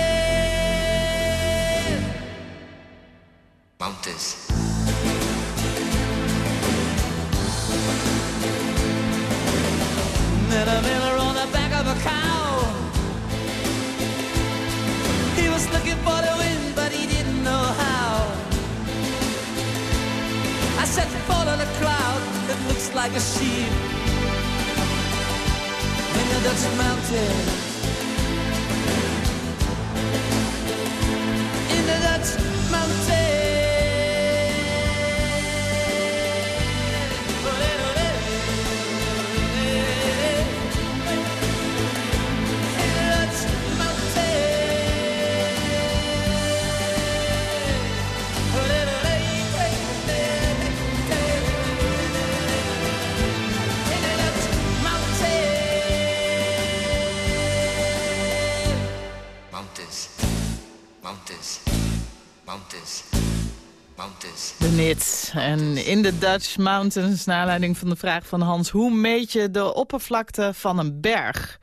[SPEAKER 3] En in de Dutch Mountains, naar aanleiding van de vraag van Hans... hoe meet je de oppervlakte van een berg?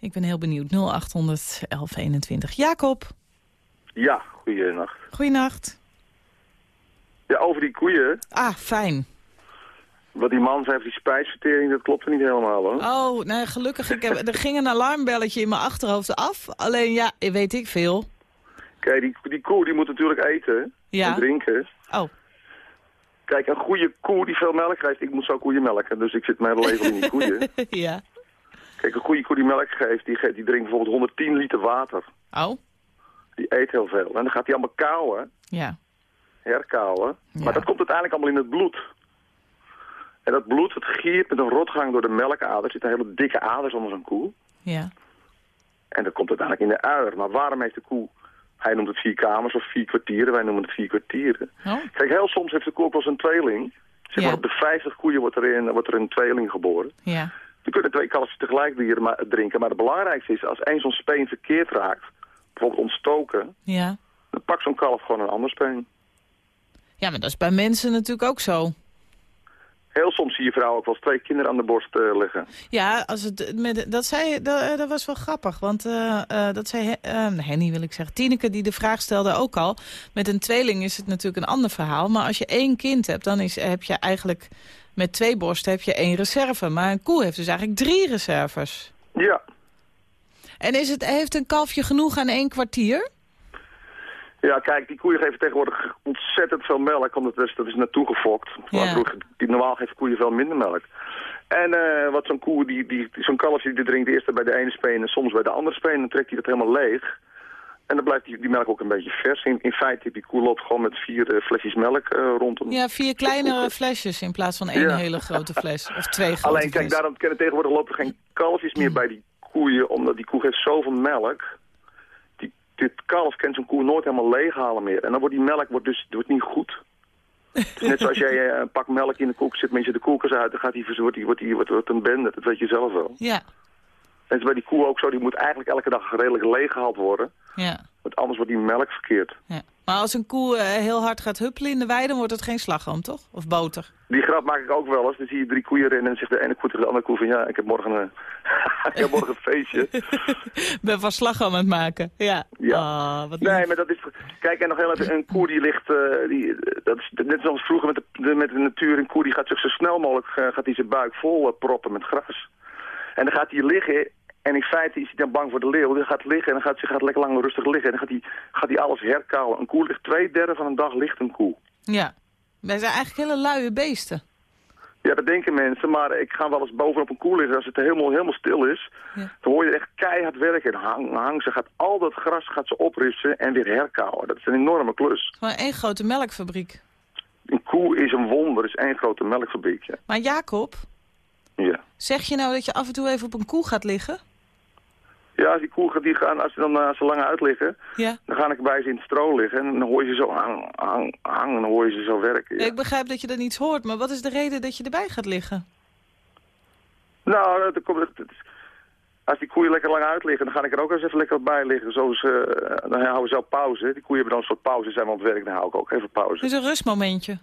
[SPEAKER 3] Ik ben heel benieuwd. 0800 1121. Jacob,
[SPEAKER 6] Ja, goeienacht.
[SPEAKER 3] goeienacht.
[SPEAKER 6] Ja, over die koeien.
[SPEAKER 3] Ah, fijn.
[SPEAKER 6] Wat die man zei over die spijsvertering, dat klopte niet helemaal hoor.
[SPEAKER 3] Oh, nou gelukkig. Ik heb, er ging een alarmbelletje in mijn achterhoofd af. Alleen ja, weet ik veel.
[SPEAKER 6] Kijk, die, die koe die moet natuurlijk eten
[SPEAKER 3] Ja.
[SPEAKER 6] en drinken.
[SPEAKER 3] Oh,
[SPEAKER 6] Kijk, een goede koe die veel melk krijgt, ik moet zo koeien melken. Dus ik zit mijn hele leven in die koeien.
[SPEAKER 3] ja.
[SPEAKER 6] Kijk, een goede koe die melk geeft, die, die drinkt bijvoorbeeld 110 liter water.
[SPEAKER 3] Oh,
[SPEAKER 6] Die eet heel veel. En dan gaat hij allemaal kauwen,
[SPEAKER 3] ja.
[SPEAKER 6] herkauwen.
[SPEAKER 3] Ja.
[SPEAKER 6] Maar dat komt uiteindelijk allemaal in het bloed. En dat bloed, het giert met een rotgang door de melkader. Er zitten hele dikke aders onder zo'n koe.
[SPEAKER 3] Ja.
[SPEAKER 6] En dat komt uiteindelijk in de uier. Maar waarom heeft de koe... Hij noemt het vier kamers of vier kwartieren. Wij noemen het vier kwartieren.
[SPEAKER 3] Oh,
[SPEAKER 6] Kijk, heel soms heeft de koe eens een tweeling. Zeg
[SPEAKER 3] Ja.
[SPEAKER 6] maar op de 50 koeien wordt er, in, wordt er een tweeling geboren.
[SPEAKER 3] ja.
[SPEAKER 6] Er kunnen twee kalfjes tegelijk drinken. Maar het belangrijkste is, als één zo'n speen verkeerd raakt... bijvoorbeeld ontstoken...
[SPEAKER 3] Ja.
[SPEAKER 6] dan pakt zo'n kalf gewoon een ander speen.
[SPEAKER 3] Ja, maar dat is bij mensen natuurlijk ook zo.
[SPEAKER 6] Heel soms zie je vrouwen ook wel eens twee kinderen aan de borst eh, liggen.
[SPEAKER 3] Ja, als het, met, dat, zei, dat, eh, dat was wel grappig. Want eh, dat zei Henny, wil ik zeggen. Tineke die de vraag stelde ook al. Met een tweeling is het natuurlijk een ander verhaal. Maar als je één kind hebt, dan is, heb je eigenlijk... met twee borsten heb je één reserve. Maar een koe heeft dus eigenlijk drie reserves.
[SPEAKER 6] Ja,
[SPEAKER 3] En is het, heeft een kalfje genoeg aan één kwartier?
[SPEAKER 6] Ja, kijk, die koeien geven tegenwoordig ontzettend veel melk, want dat is, dat is naartoe gefokt.
[SPEAKER 3] Ja.
[SPEAKER 6] Die, normaal geven koeien veel minder melk. En eh, wat zo'n koe, die, die, zo'n kalfje, die drinkt eerst bij de ene speen en soms bij de andere speen. Dan trekt hij dat helemaal leeg. En dan blijft die, die melk ook een beetje vers. In, in feite, die koe loopt gewoon met vier eh, flesjes melk eh, rondom.
[SPEAKER 3] Ja, vier kleinere flesjes in plaats van één
[SPEAKER 6] Ja.
[SPEAKER 3] hele grote fles. Of twee grote
[SPEAKER 6] Alleen, kijk, daarom kennen tegenwoordig lopen er geen kalfjes meer bij die koeien, omdat die koe geeft zoveel melk. Dit kalf kan zo'n koe nooit helemaal leeghalen meer. En dan wordt die melk wordt dus wordt niet goed. Net zoals jij eh, een pak melk in de koek zit, mensen de koelkast uit, dan gaat die, wordt die, wordt die wordt, wordt een bende, dat weet je zelf wel.
[SPEAKER 3] Ja,
[SPEAKER 6] En bij die koe ook zo, die moet eigenlijk elke dag redelijk leeggehaald worden,
[SPEAKER 3] ja,
[SPEAKER 6] want anders wordt die melk verkeerd.
[SPEAKER 3] ja. Maar als een koe eh, heel hard gaat huppelen in de wei, dan wordt het geen slagroom, toch? Of boter.
[SPEAKER 6] Die grap maak ik ook wel eens. Dan zie je drie koeien rennen en dan zegt de ene koe tegen de andere koe van ja, ik heb morgen een, ik heb morgen een feestje.
[SPEAKER 3] Ik ben van slagroom aan het maken. Ja.
[SPEAKER 6] Ja.
[SPEAKER 3] Oh, wat
[SPEAKER 6] Nee,
[SPEAKER 3] lief.
[SPEAKER 6] maar dat is... Kijk, en nog heel even, een koe die ligt... eh, die, dat is net zoals vroeger met de, met de natuur. Een koe die gaat zich zo snel mogelijk eh, gaat die zijn buik vol proppen met gras. En dan gaat hij liggen en in feite is hij dan bang voor de leeuw. Die gaat liggen en dan gaat hij gaat lekker lang rustig liggen. En dan gaat hij, gaat hij alles herkauwen. Een koe ligt twee derde van een dag ligt een koe.
[SPEAKER 3] Ja. Wij zijn eigenlijk hele luie beesten.
[SPEAKER 6] Ja, dat denken mensen, maar ik ga wel eens bovenop een koe liggen. Als het helemaal, helemaal stil is,
[SPEAKER 3] Ja.
[SPEAKER 6] dan hoor je echt keihard werken. En hang, hang, ze gaat al dat gras gaat ze oprissen en weer herkauwen. Dat is een enorme klus.
[SPEAKER 3] Gewoon één grote melkfabriek.
[SPEAKER 6] Een koe is een wonder, is één grote melkfabriek. Ja.
[SPEAKER 3] Maar Jacob,
[SPEAKER 6] ja.
[SPEAKER 3] zeg je nou dat je af en toe even op een koe gaat liggen?
[SPEAKER 6] Ja, als die koe gaat, die gaan, als ze dan uh, zo lang uitliggen,
[SPEAKER 3] Ja.
[SPEAKER 6] dan ga ik bij ze in het stro liggen. En dan hoor je ze zo hang, hang, hang, en dan hoor je ze zo werken. ja.
[SPEAKER 3] Ik begrijp dat je dat niets hoort, maar wat is de reden dat je erbij gaat liggen?
[SPEAKER 6] Nou, dat komt, als die koeien lekker lang uitliggen, dan ga ik er ook eens even lekker bij liggen. Zoals, eh, dan houden ze ook pauze. Die koeien hebben dan een soort pauze, zijn we aan het werk, dan hou ik ook even pauze.
[SPEAKER 3] Het is een rustmomentje.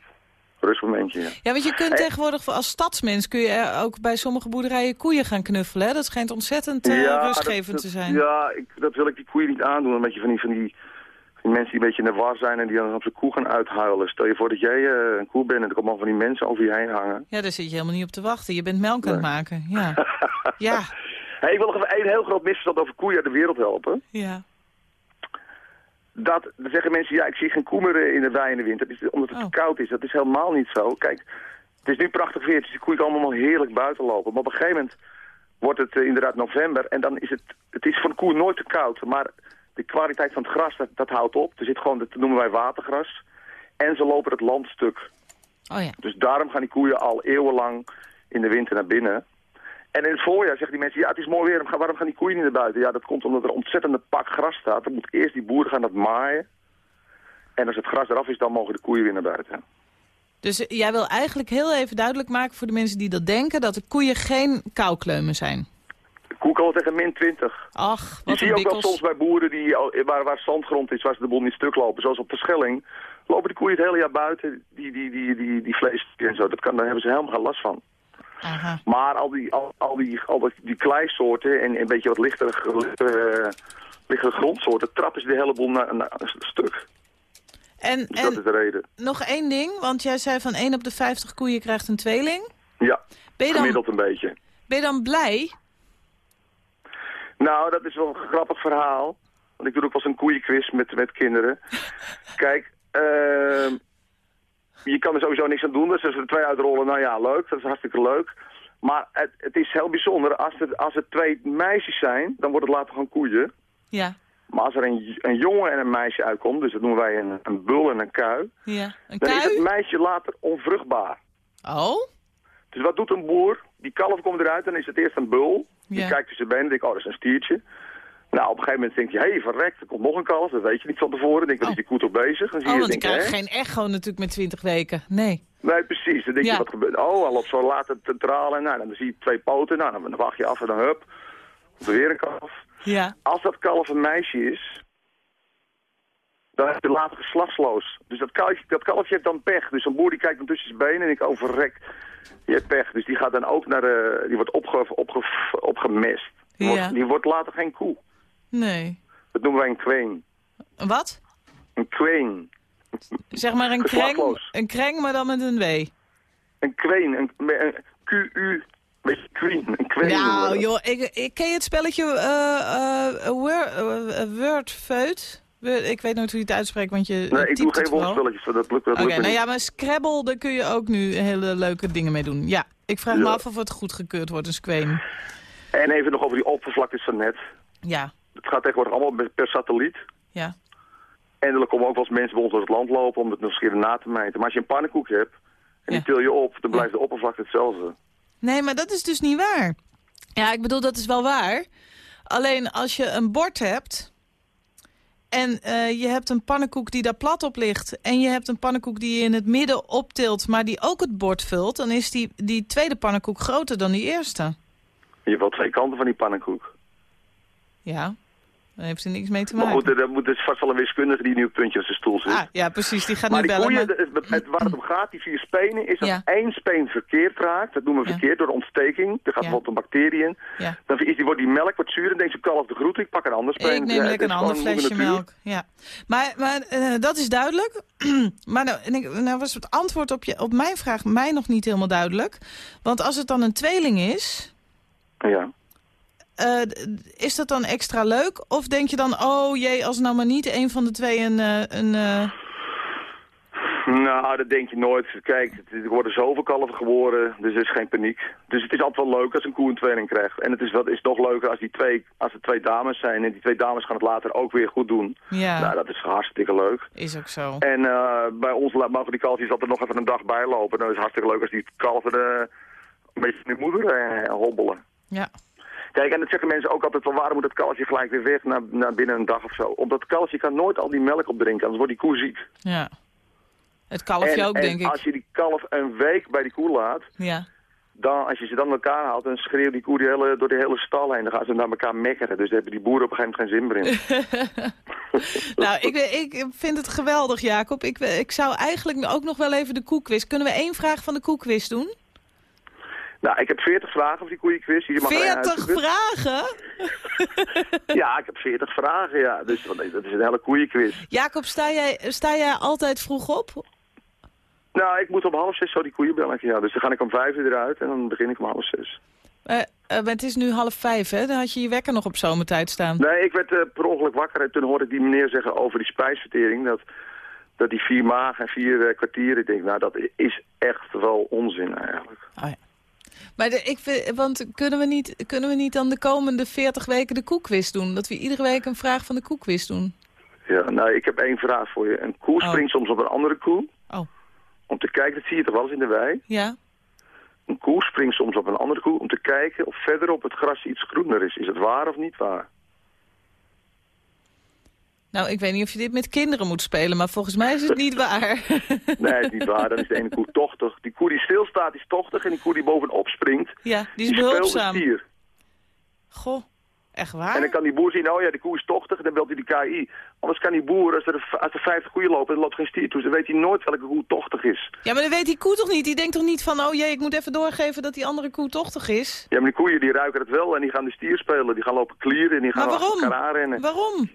[SPEAKER 6] Rustmomentje, ja.
[SPEAKER 3] Ja, want je kunt
[SPEAKER 6] Eh.
[SPEAKER 3] tegenwoordig als stadsmens kun je er ook bij sommige boerderijen koeien gaan knuffelen. Hè? Dat schijnt ontzettend eh, rustgevend
[SPEAKER 6] dat,
[SPEAKER 3] te zijn.
[SPEAKER 6] Ja, ik, dat wil ik die koeien niet aandoen. Een beetje van die, van die, van die mensen die een beetje in de war zijn en die dan op zijn koe gaan uithuilen. Stel je voor dat jij eh, een koe bent en er komen al van die mensen over je heen hangen.
[SPEAKER 3] Ja, daar zit je helemaal niet op te wachten. Je bent melk aan het maken. Ja. ja,
[SPEAKER 6] Hey, ik wil nog even één heel groot misverstand over koeien uit de wereld helpen.
[SPEAKER 3] ja.
[SPEAKER 6] Dat, dan zeggen mensen, ja, ik zie geen koe meer eh, in de wei in de winter. Dat is omdat het
[SPEAKER 3] Oh.
[SPEAKER 6] te koud is. Dat is helemaal niet zo. Kijk, het is nu prachtig weer. Dus de koeien allemaal heerlijk buiten lopen. Maar op een gegeven moment wordt het eh, inderdaad november. En dan is het, het is voor de koe nooit te koud. Maar de kwaliteit van het gras, dat, dat houdt op. Er zit gewoon, dat noemen wij watergras. En ze lopen het land stuk.
[SPEAKER 3] Oh ja.
[SPEAKER 6] Dus daarom gaan die koeien al eeuwenlang in de winter naar binnen. En in het voorjaar zeggen die mensen, ja het is mooi weer, waarom gaan die koeien niet naar buiten? Ja, dat komt omdat er een ontzettende pak gras staat. Dan moet eerst die boeren gaan dat maaien. En als het gras eraf is, dan mogen de koeien weer naar buiten.
[SPEAKER 3] Dus eh, jij wil eigenlijk heel even duidelijk maken voor de mensen die dat denken... dat de koeien geen koukleumen zijn.
[SPEAKER 6] De koe kan wel tegen min 20.
[SPEAKER 3] Ach,
[SPEAKER 6] Je
[SPEAKER 3] wat
[SPEAKER 6] zie
[SPEAKER 3] een
[SPEAKER 6] ook wel soms bij boeren die, al- waar, waar zandgrond is, waar ze de boel niet stuk lopen. Zoals op de Schelling. Lopen de koeien het hele jaar buiten, die, die, die, die, die vlees en zo. Dat kan, daar hebben ze helemaal geen last van.
[SPEAKER 3] Aha.
[SPEAKER 6] Maar al die, al, al die, al die, die kleisoorten en een beetje wat lichtere, lichtere, lichtere grondsoorten trappen ze de hele boel naar, naar een stuk.
[SPEAKER 3] En,
[SPEAKER 6] Dus dat is
[SPEAKER 3] en
[SPEAKER 6] de reden.
[SPEAKER 3] nog één ding, want jij zei van 1 op de 50 koeien krijgt een tweeling.
[SPEAKER 6] Ja,
[SPEAKER 3] Ben je dan,
[SPEAKER 6] gemiddeld een beetje.
[SPEAKER 3] ben je dan blij?
[SPEAKER 6] Nou, dat is wel een grappig verhaal. Want ik doe ook wel eens een koeienquiz met, met kinderen. Kijk, ehm, je kan er sowieso niks aan doen. Dus als er twee uitrollen, nou ja, leuk. Dat is hartstikke leuk. Maar het, het is heel bijzonder. Als het, als het twee meisjes zijn, dan wordt het later gewoon koeien.
[SPEAKER 3] Ja,
[SPEAKER 6] Maar als er een, een jongen en een meisje uitkomt, dus dat noemen wij een, een bul en een kui,
[SPEAKER 3] ja. Een
[SPEAKER 6] dan is het meisje later onvruchtbaar.
[SPEAKER 3] Oh?
[SPEAKER 6] Dus wat doet een boer? Die kalf komt eruit, dan is het eerst een bul. Die
[SPEAKER 3] Ja.
[SPEAKER 6] kijkt tussen benen en denkt, oh, dat is een stiertje. Nou, op een gegeven moment denk je, hé, hey, verrekt, er komt nog een kalf. Dat weet je niet van tevoren. Denk je, wat is die koe toch bezig? Dan zie
[SPEAKER 3] Oh,
[SPEAKER 6] je,
[SPEAKER 3] want ik krijg
[SPEAKER 6] hè?
[SPEAKER 3] geen echo natuurlijk met 20 weken. Nee.
[SPEAKER 6] Nee, precies. Dan denk
[SPEAKER 3] Ja.
[SPEAKER 6] je, wat gebeurt? Oh, hij loopt zo later te tralen. Nou, dan zie je twee poten. Nou, dan wacht je af en dan hup. Komt er weer een kalf.
[SPEAKER 3] Ja.
[SPEAKER 6] Als dat kalf een meisje is, dan heb je later geslachtsloos. Dus dat kalfje, dat kalfje heeft dan pech. Dus een boer die kijkt dan tussen zijn benen en ik oh verrek, je hebt pech. Dus die gaat dan ook naar de, die wordt opge, opge, opgemest. Die,
[SPEAKER 3] Ja.
[SPEAKER 6] wordt, die wordt later geen koe.
[SPEAKER 3] Nee.
[SPEAKER 6] Dat noemen wij een kween.
[SPEAKER 3] Een Wat?
[SPEAKER 6] Een kween.
[SPEAKER 3] Zeg maar een kreng, een kreng, maar dan met een W.
[SPEAKER 6] Een kween. Een, een Q-U. Beetje queen. Een kween.
[SPEAKER 3] Nou, joh, ik, ik ken je het spelletje Word, eh, Wordfeut? Word- Ik weet nooit hoe je het uitspreekt, want je
[SPEAKER 6] Nee, ik doe geen woordspelletjes, dat lukt, dat
[SPEAKER 3] Oké, nou ja, maar Scrabble, daar kun je ook nu hele leuke dingen mee doen. Ja, ik vraag me af of het goedgekeurd wordt, een squeen.
[SPEAKER 6] En even nog over die oppervlaktes van net.
[SPEAKER 3] Ja,
[SPEAKER 6] Het gaat tegenwoordig allemaal per- satelliet.
[SPEAKER 3] ja.
[SPEAKER 6] En er komen ook wel eens mensen bij ons door het land lopen om het keer na te meten. Maar als je een pannenkoek hebt en
[SPEAKER 3] Ja.
[SPEAKER 6] die til je op, dan blijft de oppervlakte hetzelfde.
[SPEAKER 3] Nee, maar dat is dus niet waar. Ja, ik bedoel, dat is wel waar. Alleen als je een bord hebt... en eh, je hebt een pannenkoek die daar plat op ligt... en je hebt een pannenkoek die je in het midden optilt... maar die ook het bord vult... dan is die, die tweede pannenkoek groter dan die eerste.
[SPEAKER 6] Je hebt wel twee kanten van die pannenkoek.
[SPEAKER 3] Ja, daar heeft er niks mee te
[SPEAKER 6] Maar
[SPEAKER 3] maken.
[SPEAKER 6] goed, er, er moet dus vast wel een wiskundige die nu op puntje op zijn stoel zit.
[SPEAKER 3] Ah, ja, precies, die gaat
[SPEAKER 6] maar
[SPEAKER 3] nu
[SPEAKER 6] die
[SPEAKER 3] bellen.
[SPEAKER 6] koeien,
[SPEAKER 3] maar-
[SPEAKER 6] het, het- waar het om gaat, die vier spenen, is dat
[SPEAKER 3] Ja.
[SPEAKER 6] één speen verkeerd raakt. Dat noemen we verkeerd door ontsteking. Er gaat
[SPEAKER 3] Ja.
[SPEAKER 6] bijvoorbeeld een bacterie in.
[SPEAKER 3] Ja.
[SPEAKER 6] Dan is die, wordt die melk wat zuur en denkt ze kalf de groet. Ik pak een ander speen.
[SPEAKER 3] Ik neem lekker een ander flesje melk. Ja. Maar, maar eh, dat is duidelijk. maar nou, nou was het antwoord op, je, op mijn vraag mij nog niet helemaal duidelijk. Want als het dan een tweeling is...
[SPEAKER 6] Ja.
[SPEAKER 3] Eh, is dat dan extra leuk? Of denk je dan, oh jee, als nou maar niet een van de twee een... eh, een eh,
[SPEAKER 6] Nou, dat denk je nooit. Kijk, er worden zoveel kalven geboren, dus er is geen paniek. Dus het is altijd wel leuk als een koe een tweeling krijgt. En het is, wat, is nog leuker als, die twee, als er twee dames zijn en die twee dames gaan het later ook weer goed doen.
[SPEAKER 3] ja,
[SPEAKER 6] Nou, dat is hartstikke leuk.
[SPEAKER 3] is ook zo.
[SPEAKER 6] En bij ons mogen die kalfjes altijd nog even een dag bijlopen. Dan is het hartstikke leuk als die kalven een beetje in de moeder hobbelen.
[SPEAKER 3] Ja,
[SPEAKER 6] Kijk, en dat zeggen mensen ook altijd van waarom moet het kalfje gelijk weer weg naar, naar binnen een dag of zo. Omdat het kalfje kan nooit al die melk opdrinken, anders wordt die koe ziek.
[SPEAKER 3] ja. Het kalfje
[SPEAKER 6] en,
[SPEAKER 3] ook,
[SPEAKER 6] en
[SPEAKER 3] denk ik.
[SPEAKER 6] als je die kalf een week bij die koe laat,
[SPEAKER 3] Ja.
[SPEAKER 6] dan, als je ze dan met elkaar haalt, dan schreeuwt die koe die hele, door de hele stal heen. Dan gaan ze naar elkaar mekkeren. Dus daar hebben die boeren op een gegeven moment geen zin meer in.
[SPEAKER 3] Nou, ik, ik vind het geweldig, Jacob. Ik, ik zou eigenlijk ook nog wel even de koekquiz... Kunnen we één vraag van de koekquiz doen?
[SPEAKER 6] Nou, ik heb 40 vragen voor die koeienquiz. Je mag er één
[SPEAKER 3] 40
[SPEAKER 6] uitzoeken.
[SPEAKER 3] vragen?
[SPEAKER 6] Ja, ik heb 40 vragen, ja. Dus dat is een hele koeienquiz.
[SPEAKER 3] Jacob, sta jij, sta jij altijd vroeg op?
[SPEAKER 6] Nou, ik moet om half zes zo die koeien bellen. Ja, dus dan ga ik om vijf uur eruit en dan begin ik om half zes.
[SPEAKER 3] Eh, eh, het is nu half vijf, hè? Dan had je je wekker nog op zomertijd staan.
[SPEAKER 6] Nee, ik werd eh, per ongeluk wakker en toen hoorde ik die meneer zeggen over die spijsvertering. Dat, dat die vier magen en vier kwartieren. Ik denk, nou, dat is echt wel onzin eigenlijk.
[SPEAKER 3] Oh, ja. Maar de, ik vind, want kunnen we, niet, kunnen we niet dan de komende 40 weken de koekquiz doen? Dat we iedere week een vraag van de koekquiz doen?
[SPEAKER 6] Ja, nou, ik heb één vraag voor je. Een koe
[SPEAKER 3] Oh.
[SPEAKER 6] springt soms op een andere koe.
[SPEAKER 3] Oh,
[SPEAKER 6] Om te kijken, dat zie je toch wel eens in de wei.
[SPEAKER 3] ja?
[SPEAKER 6] Een koe springt soms op een andere koe om te kijken of verder op het gras iets groener is. Is het waar of niet waar?
[SPEAKER 3] Nou, ik weet niet of je dit met kinderen moet spelen, maar volgens mij is het niet waar.
[SPEAKER 6] Nee, het is niet waar. Dan is de ene koe tochtig. Die koe die stilstaat is tochtig en die koe die bovenop springt,
[SPEAKER 3] ja, die is
[SPEAKER 6] die
[SPEAKER 3] behulpzaam.
[SPEAKER 6] stier.
[SPEAKER 3] Goh, echt
[SPEAKER 6] En
[SPEAKER 3] waar?
[SPEAKER 6] dan kan die boer zien, oh ja, die koe is tochtig, en dan belt hij de KI. Anders kan die boer, als er, als er 50 koeien lopen en er loopt geen stier toe, dan weet hij nooit welke koe tochtig is.
[SPEAKER 3] Ja, maar dan weet die koe toch niet? Die denkt toch niet van, oh jee, ik moet even doorgeven dat die andere koe tochtig is?
[SPEAKER 6] Ja, maar die koeien die ruiken het wel en die gaan de stier spelen. Die gaan lopen klieren en die gaan
[SPEAKER 3] Maar waarom?
[SPEAKER 6] elkaar aanrennen.
[SPEAKER 3] Waarom?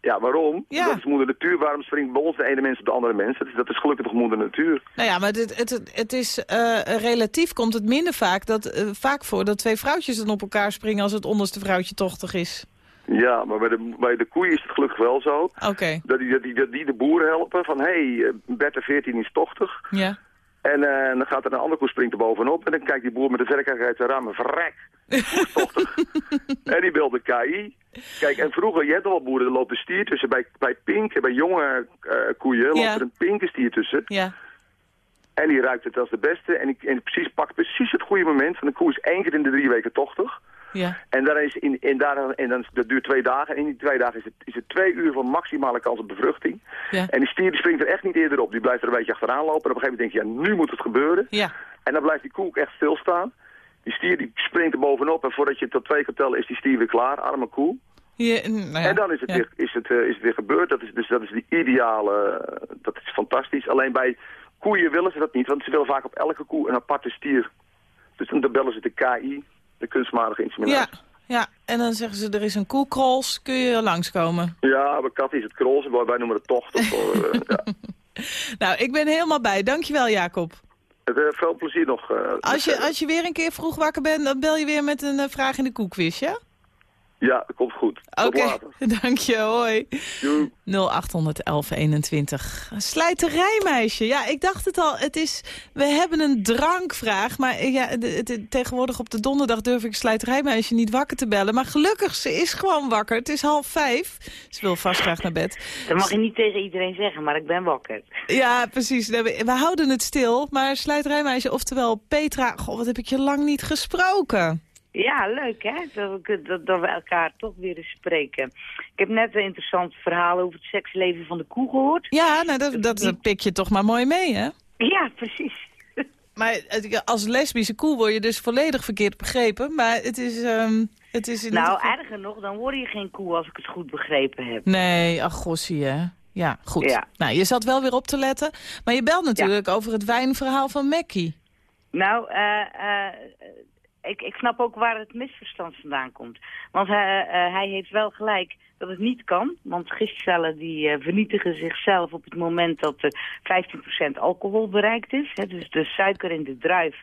[SPEAKER 6] Ja, waarom?
[SPEAKER 3] Ja.
[SPEAKER 6] Dat is moeder natuur. Waarom springt bij ons de ene mens op de andere mens? Dat is, dat is gelukkig toch moeder natuur.
[SPEAKER 3] Nou ja, maar het, het, het is eh, relatief komt het minder vaak, dat, eh, vaak voor dat twee vrouwtjes dan op elkaar springen als het onderste vrouwtje tochtig is.
[SPEAKER 6] Ja, maar bij de, bij de koeien is het gelukkig wel zo.
[SPEAKER 3] Oké,
[SPEAKER 6] Dat die, dat die, dat die de boer helpen van, hé, hey, Bertha 14 is tochtig.
[SPEAKER 3] ja.
[SPEAKER 6] En eh, dan gaat er een andere koe springt er bovenop. En dan kijkt die boer met de verrekijker uit de ramen. Vrek! Tochtig. en die wil de KI. Kijk, en vroeger, je hebt al wel boeren, er loopt een stier tussen. Bij, bij pink, bij jonge eh, koeien, loopt
[SPEAKER 3] Ja.
[SPEAKER 6] er een pinke stier tussen.
[SPEAKER 3] Ja.
[SPEAKER 6] En die ruikt het als de beste. En die, en precies, pakt precies het goede moment. Want een koe is één keer in de drie weken tochtig.
[SPEAKER 3] Ja.
[SPEAKER 6] En, daar is in, in daar, en dan, dat duurt twee dagen. En in die twee dagen is het, is het twee uur van maximale kans op bevruchting.
[SPEAKER 3] Ja.
[SPEAKER 6] En die stier die springt er echt niet eerder op. Die blijft er een beetje achteraan lopen. En op een gegeven moment denk je, ja, nu moet het gebeuren.
[SPEAKER 3] Ja.
[SPEAKER 6] En dan blijft die koe ook echt stilstaan. Die stier die springt er bovenop. En voordat je tot twee kan tellen is die stier weer klaar. Arme koe.
[SPEAKER 3] Nou ja.
[SPEAKER 6] En dan is het,
[SPEAKER 3] Ja.
[SPEAKER 6] weer, is het, eh, is het weer gebeurd. Dat is, dus dat is die ideale, eh, dat is fantastisch. Alleen bij koeien willen ze dat niet, want ze willen vaak op elke koe een aparte stier. Dus dan bellen ze de KI, de kunstmatige
[SPEAKER 3] Ja,
[SPEAKER 6] inseminatie.
[SPEAKER 3] ja, en dan zeggen ze, er is een koelkrols, kun je langskomen.
[SPEAKER 6] Ja, bij kat is het krolsen, wij noemen het tocht. Of, eh, ja.
[SPEAKER 3] Nou, ik ben helemaal bij. Dankjewel, Jacob.
[SPEAKER 6] Het, eh, veel plezier nog. eh,
[SPEAKER 3] Als je, als je weer een keer vroeg wakker bent, dan bel je weer met een vraag in de koekquiz, ja?
[SPEAKER 6] Ja, dat komt goed.
[SPEAKER 3] Oké,
[SPEAKER 6] later.
[SPEAKER 3] dank je, hoi.
[SPEAKER 6] Doei.
[SPEAKER 3] 081121. Slijterijmeisje. Ja, ik dacht het al. Het is, we hebben een drankvraag. Maar eh, ja, de- de- tegenwoordig op de donderdag durf ik slijterijmeisje niet wakker te bellen. Maar gelukkig, ze is gewoon wakker. Het is half vijf. Ze wil vast graag naar bed.
[SPEAKER 7] Dat mag je niet tegen iedereen zeggen, maar ik ben wakker.
[SPEAKER 3] Ja, precies. We houden het stil. Maar slijterijmeisje, oftewel Petra... Goh, wat heb ik je lang niet gesproken.
[SPEAKER 7] Ja, leuk hè, dat we, dat, dat we elkaar toch weer eens spreken. Ik heb net een interessant verhaal over het seksleven van de koe gehoord.
[SPEAKER 3] Ja, nou, dat, dat pik je toch maar mooi mee, hè?
[SPEAKER 7] Ja, precies.
[SPEAKER 3] Maar als lesbische koe word je dus volledig verkeerd begrepen. Maar het is... ehm, het is in
[SPEAKER 7] Nou,
[SPEAKER 3] geval-
[SPEAKER 7] erger nog, dan word je geen koe als ik het goed begrepen heb.
[SPEAKER 3] Nee, ach gossie, hè. Ja, goed.
[SPEAKER 7] Ja.
[SPEAKER 3] Nou, je zat wel weer op te letten. Maar je belt natuurlijk over het wijnverhaal van Mackie.
[SPEAKER 7] Nou, eh, eh, ik, ik snap ook waar het misverstand vandaan komt. Want hij, eh, hij heeft wel gelijk dat het niet kan. Want gistcellen die eh, vernietigen zichzelf op het moment dat er 15% alcohol bereikt is. Hè. Dus de suiker in de druif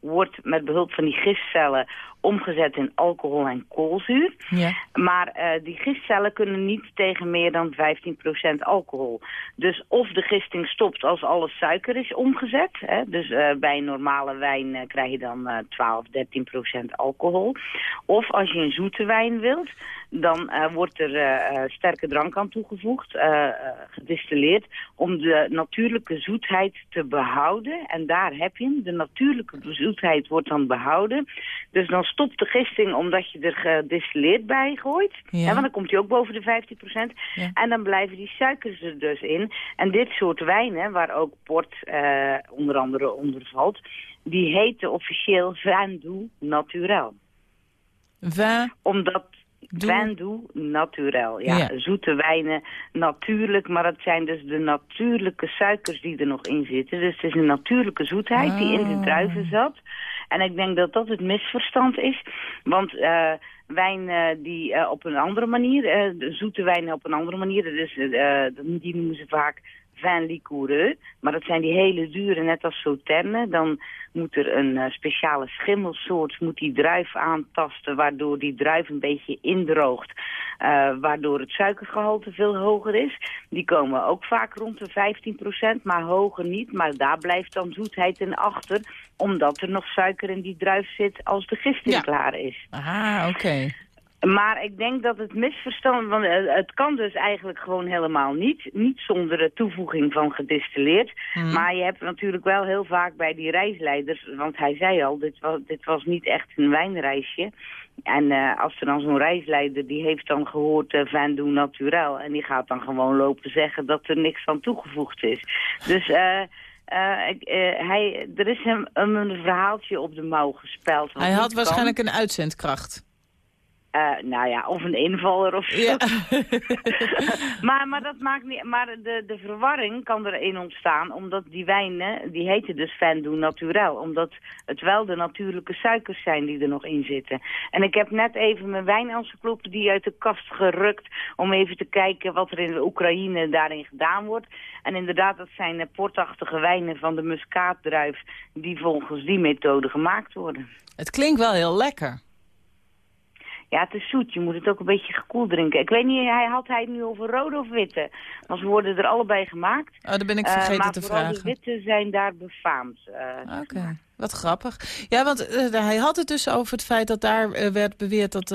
[SPEAKER 7] wordt met behulp van die gistcellen omgezet in alcohol en koolzuur.
[SPEAKER 3] Ja.
[SPEAKER 7] Maar eh, die gistcellen kunnen niet tegen meer dan 15% alcohol. Dus of de gisting stopt als alle suiker is omgezet. Hè, dus eh, bij een normale wijn eh, krijg je dan eh 12, 13% alcohol. Of als je een zoete wijn wilt, dan wordt er sterke drank aan toegevoegd, gedistilleerd, om de natuurlijke zoetheid te behouden. En daar heb je hem. De natuurlijke zoetheid wordt dan behouden. Dus dan stopt de gisting omdat je er gedistilleerd bij gooit.
[SPEAKER 3] Ja.
[SPEAKER 7] Want dan komt hij ook boven de 15%.
[SPEAKER 3] Ja.
[SPEAKER 7] En dan blijven die suikers er dus in. En dit soort wijnen, waar ook port eh, onder andere onder valt, die heten officieel Vin doux naturel.
[SPEAKER 3] Vin,
[SPEAKER 7] Omdat
[SPEAKER 3] doux
[SPEAKER 7] naturel, ja,
[SPEAKER 3] Ja.
[SPEAKER 7] zoete wijnen, natuurlijk, maar het zijn dus de natuurlijke suikers die er nog in zitten. Dus het is een natuurlijke zoetheid die in de
[SPEAKER 3] Ah.
[SPEAKER 7] druiven zat. En ik denk dat dat het misverstand is, want eh, wijn eh, die eh, op een andere manier, zoete wijnen op een andere manier, dus, die noemen ze vaak vin liquoreux, maar dat zijn die hele dure, net als sauterne. Dan moet er een eh, speciale schimmelsoort, moet die druif aantasten, waardoor die druif een beetje indroogt, eh, waardoor het suikergehalte veel hoger is. Die komen ook vaak rond de 15%, maar hoger niet. Maar daar blijft dan zoetheid in achter, omdat er nog suiker in die druif zit als de
[SPEAKER 3] Ja.
[SPEAKER 7] klaar is.
[SPEAKER 3] ah, oké.
[SPEAKER 7] Maar ik denk dat het misverstand, want eh, het kan dus eigenlijk gewoon helemaal niet. Niet zonder de toevoeging van gedistilleerd.
[SPEAKER 3] Hmm.
[SPEAKER 7] Maar je hebt natuurlijk wel heel vaak bij die reisleiders, want hij zei al, dit was, dit was niet echt een wijnreisje. En eh, als er dan zo'n reisleider, die heeft dan gehoord uh, Vin doux naturel. En die gaat dan gewoon lopen zeggen dat er niks van toegevoegd is. Dus... eh eh, ik, eh, hij, er is hem, hem een verhaaltje op de mouw gespeld.
[SPEAKER 3] Hij had
[SPEAKER 7] kan.
[SPEAKER 3] waarschijnlijk een uitzendkracht.
[SPEAKER 7] Eh, nou ja, of een invaller of zo.
[SPEAKER 3] Ja.
[SPEAKER 7] maar, maar dat maakt niet. Maar de, de verwarring kan erin ontstaan, omdat die wijnen, die heten dus Vin doux naturel. Omdat het wel de natuurlijke suikers zijn die er nog in zitten. En ik heb net even mijn wijnencyclopedie uit de kast gerukt om even te kijken wat er in de Oekraïne daarin gedaan wordt. En inderdaad, dat zijn eh, portachtige wijnen van de muskaatdruif die volgens die methode gemaakt worden.
[SPEAKER 3] Het klinkt wel heel lekker.
[SPEAKER 7] Ja, het is zoet. Je moet het ook een beetje gekoeld drinken. Ik weet niet, hij had hij het nu over rode of witte? Want ze worden er allebei gemaakt.
[SPEAKER 3] Oh, dat ben ik
[SPEAKER 7] Eh,
[SPEAKER 3] vergeten
[SPEAKER 7] maar
[SPEAKER 3] te vragen.
[SPEAKER 7] de witte zijn daar befaamd. eh,
[SPEAKER 3] Oké, wat grappig. Ja, want eh, hij had het dus over het feit dat daar werd beweerd dat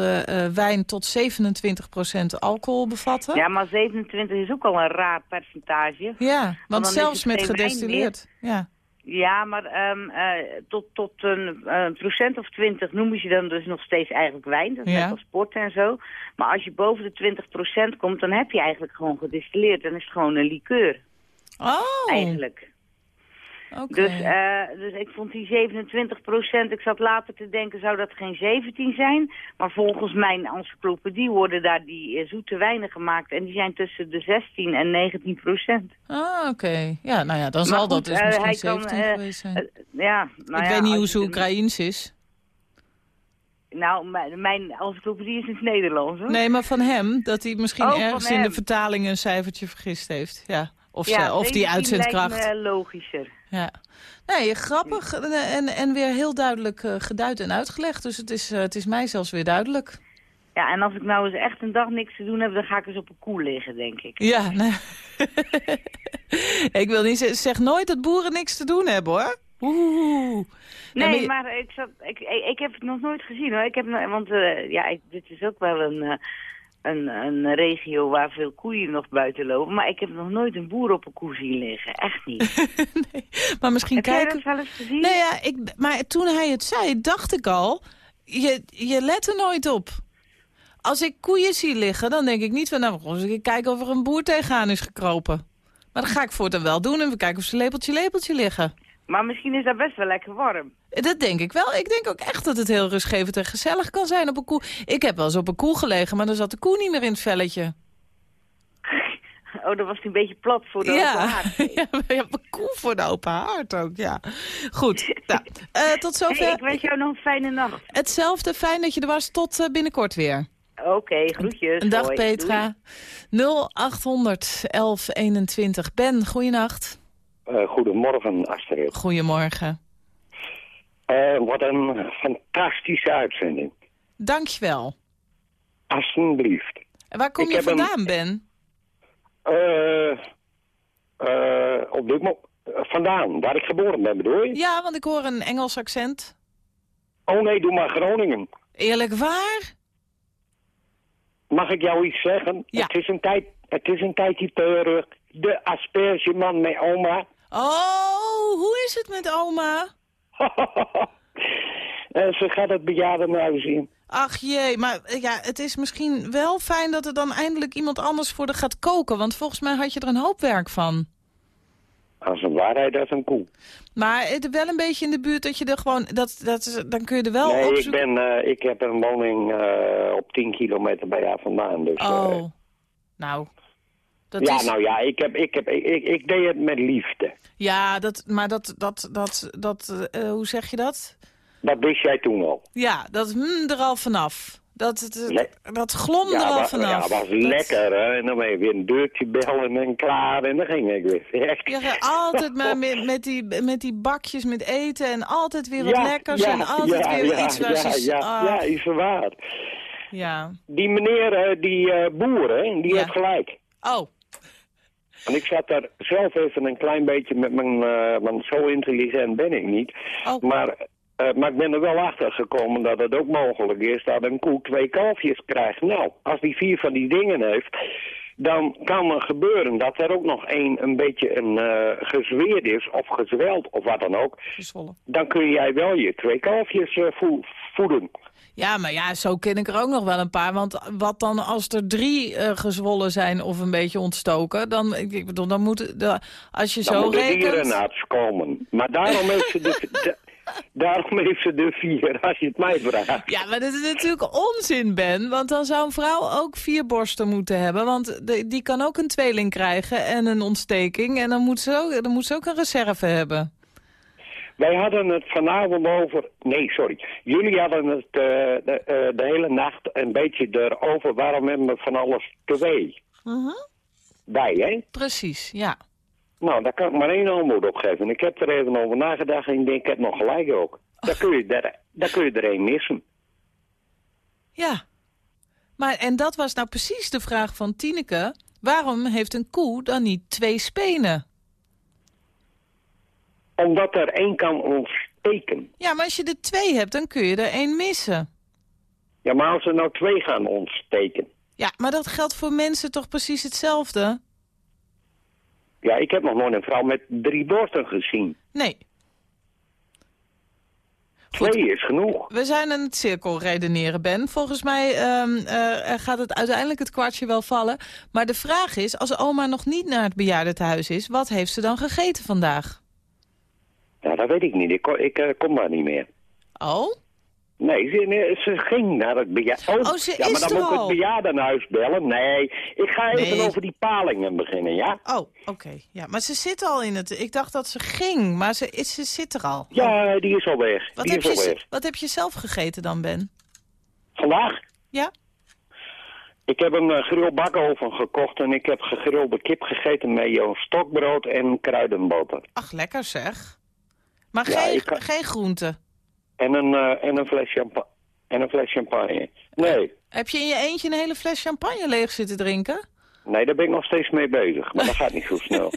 [SPEAKER 3] wijn tot 27% alcohol bevatte.
[SPEAKER 7] Ja, maar 27 is ook al een raar percentage.
[SPEAKER 3] Ja, want zelfs met gedestilleerd. Ja.
[SPEAKER 7] Ja, maar ehm, eh, tot, tot een procent of 20 noemen ze dan dus nog steeds eigenlijk wijn. Dat is
[SPEAKER 3] Ja.
[SPEAKER 7] net als sport en zo. Maar als je boven de 20 procent komt, dan heb je eigenlijk gewoon gedistilleerd. Dan is het gewoon een liqueur,
[SPEAKER 3] Oh,
[SPEAKER 7] eigenlijk. Dus, eh, dus ik vond die 27 procent, ik zat later te denken, zou dat geen 17 zijn? Maar volgens mijn encyclopedie worden daar die eh, zoete wijnen gemaakt. En die zijn tussen de 16 en 19 procent.
[SPEAKER 3] Ah, oké. Ja, nou ja, dan
[SPEAKER 7] Maar
[SPEAKER 3] zal
[SPEAKER 7] goed,
[SPEAKER 3] dat dus
[SPEAKER 7] eh,
[SPEAKER 3] misschien
[SPEAKER 7] hij kan,
[SPEAKER 3] 17
[SPEAKER 7] eh,
[SPEAKER 3] geweest zijn.
[SPEAKER 7] Ja, nou
[SPEAKER 3] ik
[SPEAKER 7] ja,
[SPEAKER 3] weet niet hoe ze Oekraïens is.
[SPEAKER 7] Nou, mijn, mijn encyclopedie is in het Nederlands, hoor.
[SPEAKER 3] Nee, maar van hem, dat hij misschien
[SPEAKER 7] Oh,
[SPEAKER 3] ergens in de vertaling een cijfertje vergist heeft. Ja. Of,
[SPEAKER 7] ja,
[SPEAKER 3] ze- of die
[SPEAKER 7] 17
[SPEAKER 3] uitzendkracht.
[SPEAKER 7] lijkt me logischer.
[SPEAKER 3] Ja. Nee, grappig eh, en, en weer heel duidelijk eh, geduid en uitgelegd. Dus het is, eh, het is mij zelfs weer duidelijk.
[SPEAKER 7] Ja, en als ik nou eens echt een dag niks te doen heb, dan ga ik eens op een koe liggen, denk ik.
[SPEAKER 3] Ja, nee. ik wil niet zeggen, zeg nooit dat boeren niks te doen hebben, hoor. Oeh.
[SPEAKER 7] Nee,
[SPEAKER 3] maar-
[SPEAKER 7] maar ik, zat, ik, ik, ik heb het nog nooit gezien, hoor. Ik heb, want eh, ja, ik, dit is ook wel een, eh, een, een regio waar veel koeien nog buiten lopen. Maar ik heb nog nooit een boer op een koe zien liggen. Echt niet.
[SPEAKER 3] nee, maar misschien
[SPEAKER 7] heb jij
[SPEAKER 3] kijken...
[SPEAKER 7] dat wel eens gezien?
[SPEAKER 3] Nee, ja, ik, maar toen hij het zei, dacht ik al, je, je let er nooit op. Als ik koeien zie liggen, dan denk ik niet van... nou, eens kijken of er een boer tegenaan is gekropen. Maar dat ga ik voortaan wel doen en we kijken of ze lepeltje lepeltje liggen.
[SPEAKER 7] Maar misschien is dat best wel lekker warm.
[SPEAKER 3] Dat denk ik wel. Ik denk ook echt dat het heel rustgevend en gezellig kan zijn op een koe. Ik heb wel eens op een koe gelegen, maar dan zat de koe niet meer in het velletje.
[SPEAKER 7] Oh, dat was een beetje plat voor de open
[SPEAKER 3] Ja,
[SPEAKER 7] haard.
[SPEAKER 3] ja, maar je hebt een koe voor de open haard ook, ja. Goed, nou, eh, tot zover.
[SPEAKER 7] Hey, ik wens jou nog een fijne nacht.
[SPEAKER 3] Hetzelfde, fijn dat je er was. Tot eh, binnenkort weer.
[SPEAKER 7] Oké, groetjes.
[SPEAKER 3] Een dag,
[SPEAKER 7] Hoi.
[SPEAKER 3] Petra. 0800 1121. Ben, goeienacht.
[SPEAKER 8] Eh, goedemorgen, Astrid.
[SPEAKER 3] Goedemorgen.
[SPEAKER 8] Eh, wat een fantastische uitzending.
[SPEAKER 3] Dankjewel.
[SPEAKER 8] Alsjeblieft.
[SPEAKER 3] En waar kom
[SPEAKER 8] Ik
[SPEAKER 3] je
[SPEAKER 8] een-
[SPEAKER 3] vandaan, Ben?
[SPEAKER 8] Eh, eh, op dit mo- eh, vandaan, waar ik geboren ben, bedoel je?
[SPEAKER 3] Ja, want ik hoor een Engels accent.
[SPEAKER 8] Oh nee, doe maar Groningen.
[SPEAKER 3] Eerlijk waar?
[SPEAKER 8] Mag ik jou iets zeggen?
[SPEAKER 3] Ja.
[SPEAKER 8] Het is een, tijd, het is een tijdje terug. De aspergeman met oma.
[SPEAKER 3] Oh, hoe is het met oma?
[SPEAKER 8] en ze gaat het bejaardenhuis in.
[SPEAKER 3] Ach jee, maar eh, ja, het is misschien wel fijn dat er dan eindelijk iemand anders voor de gaat koken. Want volgens mij had je er een hoop werk van.
[SPEAKER 8] Als een waarheid als een koe.
[SPEAKER 3] Maar het wel een beetje in de buurt dat je er gewoon... Dat, dat is, dan kun je er wel
[SPEAKER 8] nee, ik,
[SPEAKER 3] opzoeken.
[SPEAKER 8] ben, eh, ik heb een woning eh, op 10 kilometer bij haar vandaan. Dus, eh,
[SPEAKER 3] Oh, nou. Dat
[SPEAKER 8] ja,
[SPEAKER 3] is,
[SPEAKER 8] nou ja, ik, heb, ik, heb, ik, ik, ik deed het met liefde.
[SPEAKER 3] Ja, dat, maar dat, dat, dat, dat eh, hoe zeg je dat?
[SPEAKER 8] Dat wist jij toen al.
[SPEAKER 3] Ja, dat mm, er al vanaf. Dat, dat,
[SPEAKER 8] Le-
[SPEAKER 3] dat glom er
[SPEAKER 8] ja,
[SPEAKER 3] al
[SPEAKER 8] wa-
[SPEAKER 3] vanaf.
[SPEAKER 8] Ja, was
[SPEAKER 3] Dat-
[SPEAKER 8] lekker, hè. En dan ben je weer een deurtje bellen en klaar. En dan ging ik weer. Echt.
[SPEAKER 3] Ja, altijd maar met, met, die, met die bakjes met eten en altijd weer wat
[SPEAKER 8] Ja,
[SPEAKER 3] lekkers
[SPEAKER 8] ja,
[SPEAKER 3] en altijd weer iets waar
[SPEAKER 8] ja,
[SPEAKER 3] ze...
[SPEAKER 8] Ja,
[SPEAKER 3] ah,
[SPEAKER 8] ja, is waar.
[SPEAKER 3] ja.
[SPEAKER 8] Die meneer, eh, die eh, boer, hè, die heeft gelijk.
[SPEAKER 3] Oh,
[SPEAKER 8] En ik zat daar zelf even een klein beetje met mijn... eh, want zo intelligent ben ik niet.
[SPEAKER 3] oh.
[SPEAKER 8] Maar, eh, maar ik ben er wel achter gekomen dat het ook mogelijk is dat een koe twee kalfjes krijgt. Nou, als die vier van die dingen heeft, dan kan er gebeuren dat er ook nog één een beetje een eh gezweerd is of gezweld of wat dan ook.
[SPEAKER 3] gezwollen.
[SPEAKER 8] Dan kun jij wel je twee kalfjes voe- voeden.
[SPEAKER 3] Ja, maar ja, zo ken ik er ook nog wel een paar. Want wat dan als er drie eh, gezwollen zijn of een beetje ontstoken... dan, ik bedoel, dan moet... De, als je
[SPEAKER 8] Dan
[SPEAKER 3] zo
[SPEAKER 8] moet de
[SPEAKER 3] rekent...
[SPEAKER 8] dierenarts komen. Maar daarom heeft ze de, de- daarom heeft ze de vier, als je het mij vraagt.
[SPEAKER 3] Ja, maar dat is natuurlijk onzin, Ben. Want dan zou een vrouw ook vier borsten moeten hebben. Want de- die kan ook een tweeling krijgen en een ontsteking. En dan moet ze ook, dan moet ze ook een reserve hebben.
[SPEAKER 8] Wij hadden het vanavond over... Nee, sorry. Jullie hadden het eh, de, eh, de hele nacht een beetje erover... waarom hebben we van alles twee
[SPEAKER 3] Mhm.
[SPEAKER 8] bij, hè?
[SPEAKER 3] Precies, ja.
[SPEAKER 8] Nou, daar kan ik maar één antwoord op geven. Ik heb er even over nagedacht en ik denk, ik heb nog gelijk ook. Daar kun je er, daar kun je er één missen.
[SPEAKER 3] Ja, Maar, en dat was nou precies de vraag van Tineke. Waarom heeft een koe dan niet twee spenen?
[SPEAKER 8] Omdat er één kan ontsteken.
[SPEAKER 3] Ja, maar als je er twee hebt, dan kun je er één missen.
[SPEAKER 8] Ja, maar als er nou twee gaan ontsteken.
[SPEAKER 3] Ja, maar dat geldt voor mensen toch precies hetzelfde?
[SPEAKER 8] Ja, ik heb nog nooit een vrouw met drie borsten gezien.
[SPEAKER 3] Nee.
[SPEAKER 8] Twee is genoeg.
[SPEAKER 3] We zijn aan het cirkel redeneren, Ben. Volgens mij ehm, eh, gaat het uiteindelijk het kwartje wel vallen. Maar de vraag is, als oma nog niet naar het bejaardentehuis is... wat heeft ze dan gegeten vandaag?
[SPEAKER 8] Ja, dat weet ik niet. Ik, ik eh, kom daar niet meer.
[SPEAKER 3] Oh?
[SPEAKER 8] Nee, ze, ging naar het bejaardenhuis.
[SPEAKER 3] Oh, ze
[SPEAKER 8] ja, maar dan moet ik het bejaardenhuis bellen. Nee, ik ga even
[SPEAKER 3] Nee.
[SPEAKER 8] over die palingen beginnen, ja?
[SPEAKER 3] Oh, oké. Ja, maar ze zit al in het... Ik dacht dat ze ging, maar ze, is, ze zit er al.
[SPEAKER 8] Ja, die is al weg.
[SPEAKER 3] Wat
[SPEAKER 8] die
[SPEAKER 3] heb,
[SPEAKER 8] is al
[SPEAKER 3] je,
[SPEAKER 8] weg.
[SPEAKER 3] wat heb je zelf gegeten dan, Ben?
[SPEAKER 8] Vandaag?
[SPEAKER 3] Ja?
[SPEAKER 8] Ik heb een uh, grillbakoven gekocht en ik heb gegrilde kip gegeten met jouw stokbrood en kruidenboter.
[SPEAKER 3] Ach, lekker zeg. Maar geen,
[SPEAKER 8] kan-
[SPEAKER 3] geen groenten.
[SPEAKER 8] En een, eh, en een fles champagne. En een fles champagne. Nee,
[SPEAKER 3] Heb je in je eentje een hele fles champagne leeg zitten drinken?
[SPEAKER 8] nee, daar ben ik nog steeds mee bezig. Maar dat gaat niet zo snel.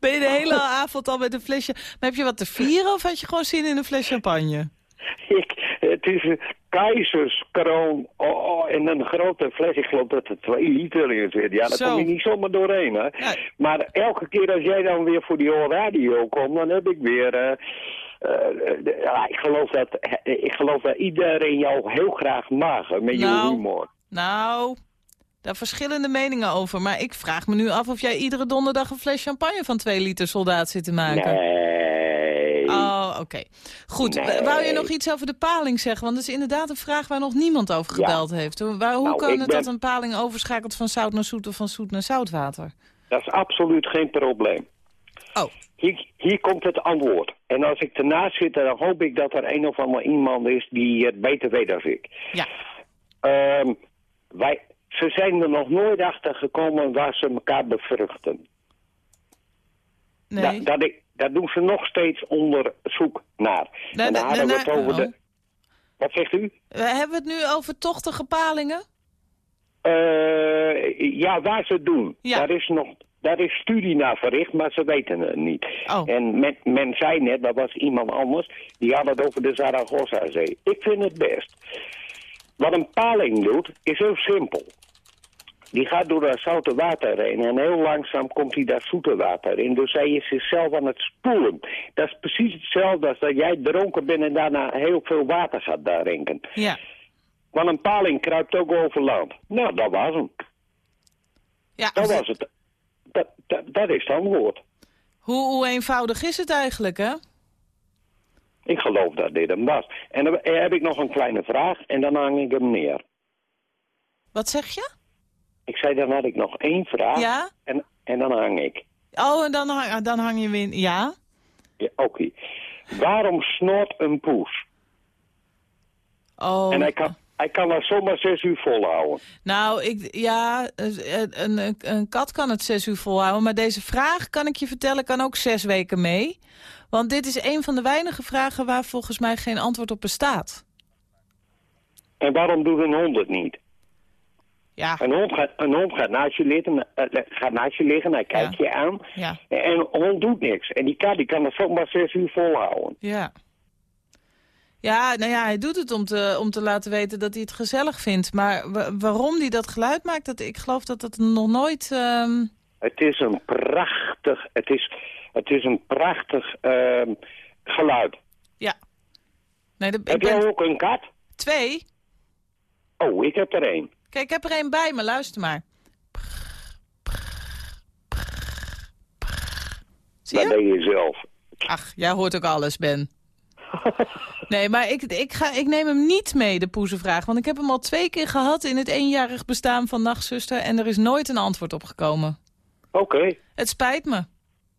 [SPEAKER 3] Ben je de hele avond al met een flesje... Maar heb je wat te vieren of had je gewoon zin in een fles champagne?
[SPEAKER 8] Ik, het is een keizerskroon oh, oh, en een grote fles. Ik geloof dat er twee liter in zit. Ja, daar
[SPEAKER 3] Zo.
[SPEAKER 8] kom je niet zomaar doorheen. Hè. Maar elke keer als jij dan weer voor die radio komt, dan heb ik weer... eh, eh, de- ja, ik, geloof dat, eh, ik geloof dat iedereen jou heel graag mag hè, met je
[SPEAKER 3] Nou.
[SPEAKER 8] humor.
[SPEAKER 3] Nou, daar verschillende meningen over. Maar ik vraag me nu af of jij iedere donderdag een fles champagne van twee liter soldaat zit te maken.
[SPEAKER 8] Nee.
[SPEAKER 3] Oké. Goed,
[SPEAKER 8] Nee.
[SPEAKER 3] wou je nog iets over de paling zeggen? Want dat is inderdaad een vraag waar nog niemand over
[SPEAKER 8] Ja.
[SPEAKER 3] gebeld heeft. Hoe, waar, hoe
[SPEAKER 8] Nou,
[SPEAKER 3] kan het
[SPEAKER 8] ben-
[SPEAKER 3] dat een paling overschakelt van zout naar zoet of van zoet naar zoutwater?
[SPEAKER 8] Dat is absoluut geen probleem.
[SPEAKER 3] Oh,
[SPEAKER 8] Hier, hier komt het antwoord. En als ik ernaast zit, dan hoop ik dat er een of ander iemand is die het beter weet dan ik.
[SPEAKER 3] ja.
[SPEAKER 8] Ehm, wij, ze zijn er nog nooit achter gekomen waar ze elkaar bevruchten.
[SPEAKER 3] Nee.
[SPEAKER 8] Da- dat, ik, dat doen ze nog steeds onderzoek naar. En
[SPEAKER 3] nee,
[SPEAKER 8] hadden we het over
[SPEAKER 3] oh.
[SPEAKER 8] de... Wat zegt u?
[SPEAKER 3] We hebben het nu over tochtige palingen?
[SPEAKER 8] Eh, ja, waar ze het doen.
[SPEAKER 3] Ja.
[SPEAKER 8] Daar is nog... Daar is studie naar verricht, maar ze weten het niet.
[SPEAKER 3] Oh.
[SPEAKER 8] En men, men zei net, dat was iemand anders, die had het over de Zaragoza-zee. Ik vind het best. Wat een paling doet, is heel simpel. Die gaat door dat zoute water heen en heel langzaam komt hij dat zoete water in. Dus hij is zichzelf aan het spoelen. Dat is precies hetzelfde als dat jij dronken bent en daarna heel veel water gaat drinken.
[SPEAKER 3] Ja.
[SPEAKER 8] Want een paling kruipt ook over land. Nou, dat was hem.
[SPEAKER 3] ja
[SPEAKER 8] Dat was het. Dat, dat, dat is het antwoord.
[SPEAKER 3] Hoe, hoe eenvoudig is het eigenlijk, hè?
[SPEAKER 8] Ik geloof dat dit hem was. En dan heb ik nog een kleine vraag en dan hang ik hem neer.
[SPEAKER 3] Wat zeg je?
[SPEAKER 8] Ik zei, dan had ik nog één vraag
[SPEAKER 3] Ja?
[SPEAKER 8] en, en dan hang ik.
[SPEAKER 3] Oh, en dan, hang- dan hang je weer in. Ja?
[SPEAKER 8] Ja, Oké. Waarom snort een poes?
[SPEAKER 3] Oh.
[SPEAKER 8] En hij kan, hij kan zomaar zes uur volhouden.
[SPEAKER 3] Nou, ik, ja, een, een, een kat kan het zes uur volhouden. Maar deze vraag, kan ik je vertellen, kan ook zes weken mee. Want dit is een van de weinige vragen waar volgens mij geen antwoord op bestaat.
[SPEAKER 8] En waarom doet een hond het niet?
[SPEAKER 3] Ja,
[SPEAKER 8] Een hond gaat, een hond gaat, naast je liggen, eh, gaat naast je liggen, hij kijkt
[SPEAKER 3] Ja.
[SPEAKER 8] je aan.
[SPEAKER 3] ja,
[SPEAKER 8] En een hond doet niks. En die kat die kan er zomaar zes uur volhouden.
[SPEAKER 3] ja. Ja, nou ja, hij doet het om te, om te laten weten dat hij het gezellig vindt. Maar wa- waarom hij dat geluid maakt, dat, ik geloof dat dat nog nooit... ehm,
[SPEAKER 8] Het is een prachtig, het is, het is een prachtig ehm, geluid.
[SPEAKER 3] ja. Nee,
[SPEAKER 8] Heb jij
[SPEAKER 3] ben
[SPEAKER 8] ook een kat?
[SPEAKER 3] twee.
[SPEAKER 8] Oh, ik heb er één.
[SPEAKER 3] Kijk, ik heb er één bij me, luister maar. Zie
[SPEAKER 8] Dat
[SPEAKER 3] je?
[SPEAKER 8] ben je zelf.
[SPEAKER 3] Ach, jij hoort ook alles, Ben. Nee, maar ik, ik, ga, ik neem hem niet mee, de poezenvraag. Want ik heb hem al twee keer gehad in het eenjarig bestaan van Nachtzuster... en er is nooit een antwoord op gekomen.
[SPEAKER 8] Oké.
[SPEAKER 3] Het spijt me.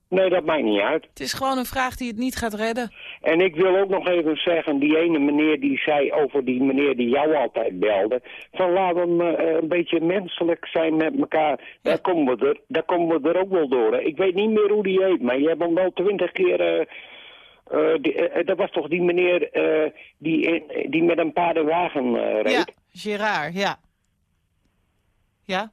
[SPEAKER 8] Nee, dat maakt niet uit.
[SPEAKER 3] Het is gewoon een vraag die het niet gaat redden.
[SPEAKER 8] En ik wil ook nog even zeggen, die ene meneer die zei over die meneer die jou altijd belde... van laten we eh, een beetje menselijk zijn met elkaar. Daar, komen we er, daar komen we er ook wel door. hè. Ik weet niet meer hoe die heet, maar je hebt hem wel twintig keer... eh, eh, die, dat was toch die meneer die, die met een paardenwagen reed?
[SPEAKER 3] Ja, Gerard, ja. Ja?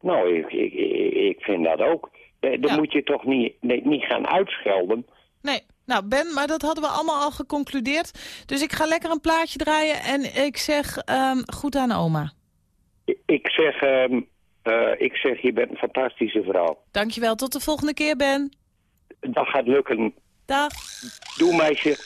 [SPEAKER 8] Nou, ik, ik, ik vind dat ook. Eh, Dan
[SPEAKER 3] Ja.
[SPEAKER 8] moet je toch niet, nee, niet gaan uitschelden.
[SPEAKER 3] Nee. Nou, Ben, maar dat hadden we allemaal al geconcludeerd. Dus ik ga lekker een plaatje draaien en ik zeg ehm, goed aan oma.
[SPEAKER 8] Ik- zeg, ehm, eh, ik zeg, je bent een fantastische vrouw.
[SPEAKER 3] Dankjewel, tot de volgende keer, Ben.
[SPEAKER 8] Dat gaat lukken.
[SPEAKER 3] Dag.
[SPEAKER 8] Doe meisje.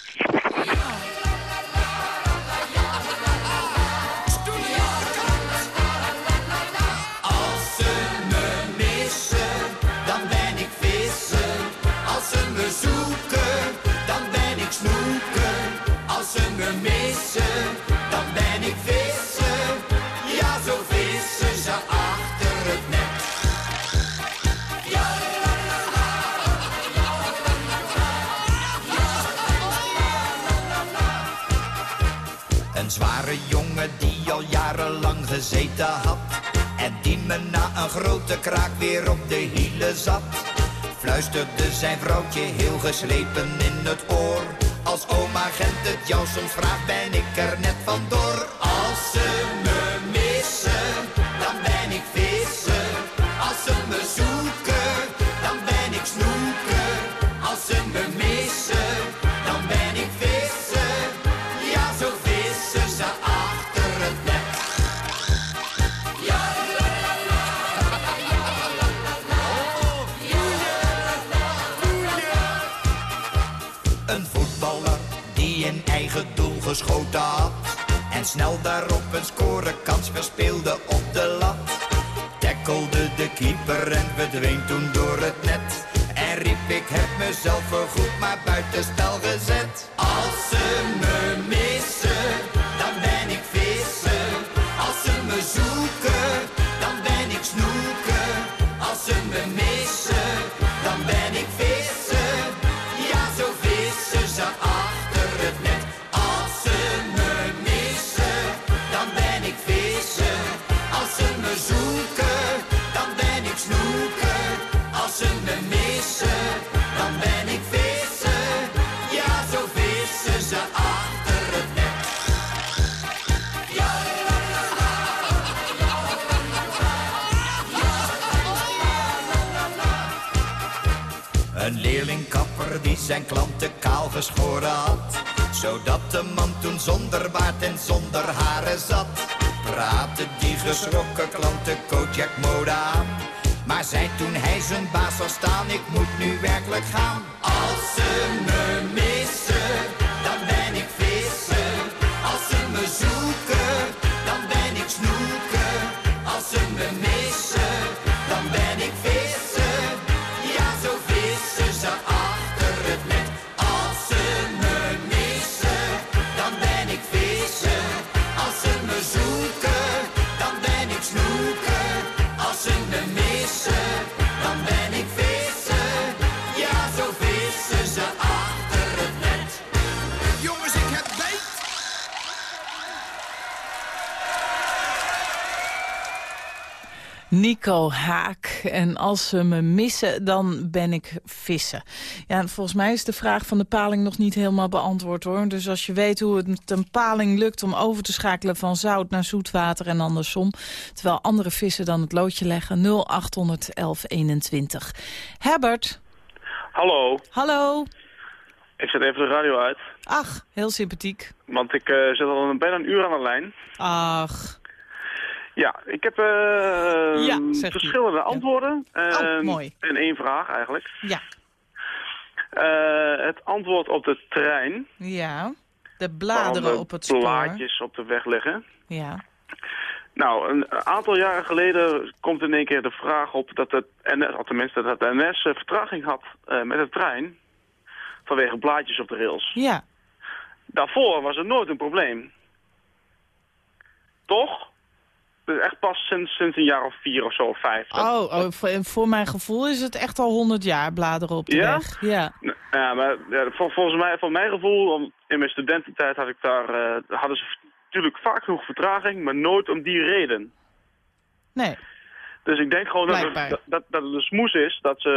[SPEAKER 9] Gezeten had. En die me na een grote kraak weer op de hielen zat. Fluisterde zijn vrouwtje heel geslepen in het oor. Als oma Gent het jou soms vraagt, ben ik er net vandoor. Als ze me missen, Een voetballer die in eigen doel geschoten had. En snel daarop een scorekans verspeelde op de lat. Tackelde de keeper en verdween toen door het net. En riep ik heb mezelf voorgoed maar buitenspel gezet. Als ze me missen, zijn klanten kaal geschoren had. Zodat de man toen zonder baard en zonder haren zat. Praatte die geschrokken klanten Kojak mode aan. Maar zei toen hij zijn baas zag staan, ik moet nu werkelijk gaan. Als ze me missen, dan ben ik vissen. Als ze me zoeken,
[SPEAKER 3] Nico Haak. En als ze me missen, dan ben ik vissen. Ja, en volgens mij is de vraag van de paling nog niet helemaal beantwoord hoor. Dus als je weet hoe het een paling lukt om over te schakelen van zout naar zoetwater en andersom. Terwijl andere vissen dan het loodje leggen. 0800 1121. Herbert,
[SPEAKER 10] Hallo,
[SPEAKER 3] hallo.
[SPEAKER 10] ik zet even de radio uit.
[SPEAKER 3] Ach, heel sympathiek.
[SPEAKER 10] Want ik eh, zit al een, bijna een uur aan de lijn.
[SPEAKER 3] Ach,
[SPEAKER 10] Ja, ik heb eh,
[SPEAKER 3] Ja, zegt u.
[SPEAKER 10] verschillende antwoorden.
[SPEAKER 3] Oh,
[SPEAKER 10] En-
[SPEAKER 3] mooi.
[SPEAKER 10] En één vraag eigenlijk.
[SPEAKER 3] ja.
[SPEAKER 10] Eh, het antwoord op de trein.
[SPEAKER 3] Ja. De bladeren
[SPEAKER 10] de
[SPEAKER 3] op het spoor.
[SPEAKER 10] blaadjes op de weg liggen.
[SPEAKER 3] Ja.
[SPEAKER 10] Nou, een aantal jaren geleden komt in één keer de vraag op dat het NS, of tenminste dat de NS eh, vertraging had met de trein. Vanwege blaadjes op de rails.
[SPEAKER 3] Ja.
[SPEAKER 10] Daarvoor was het nooit een probleem. Toch? Echt pas sinds, sinds een jaar of vier of zo, of vijf.
[SPEAKER 3] Oh, oh voor, voor mijn gevoel is het echt al 100 jaar bladeren op de
[SPEAKER 10] Ja?
[SPEAKER 3] weg. Ja.
[SPEAKER 10] N- Ja, maar ja, vol- volgens mij, voor mijn gevoel, om, in mijn studententijd had ik daar, eh, hadden ze natuurlijk vaak genoeg vertraging, maar nooit om die reden.
[SPEAKER 3] Nee.
[SPEAKER 10] Dus ik denk gewoon dat het, dat, dat het een smoes is dat ze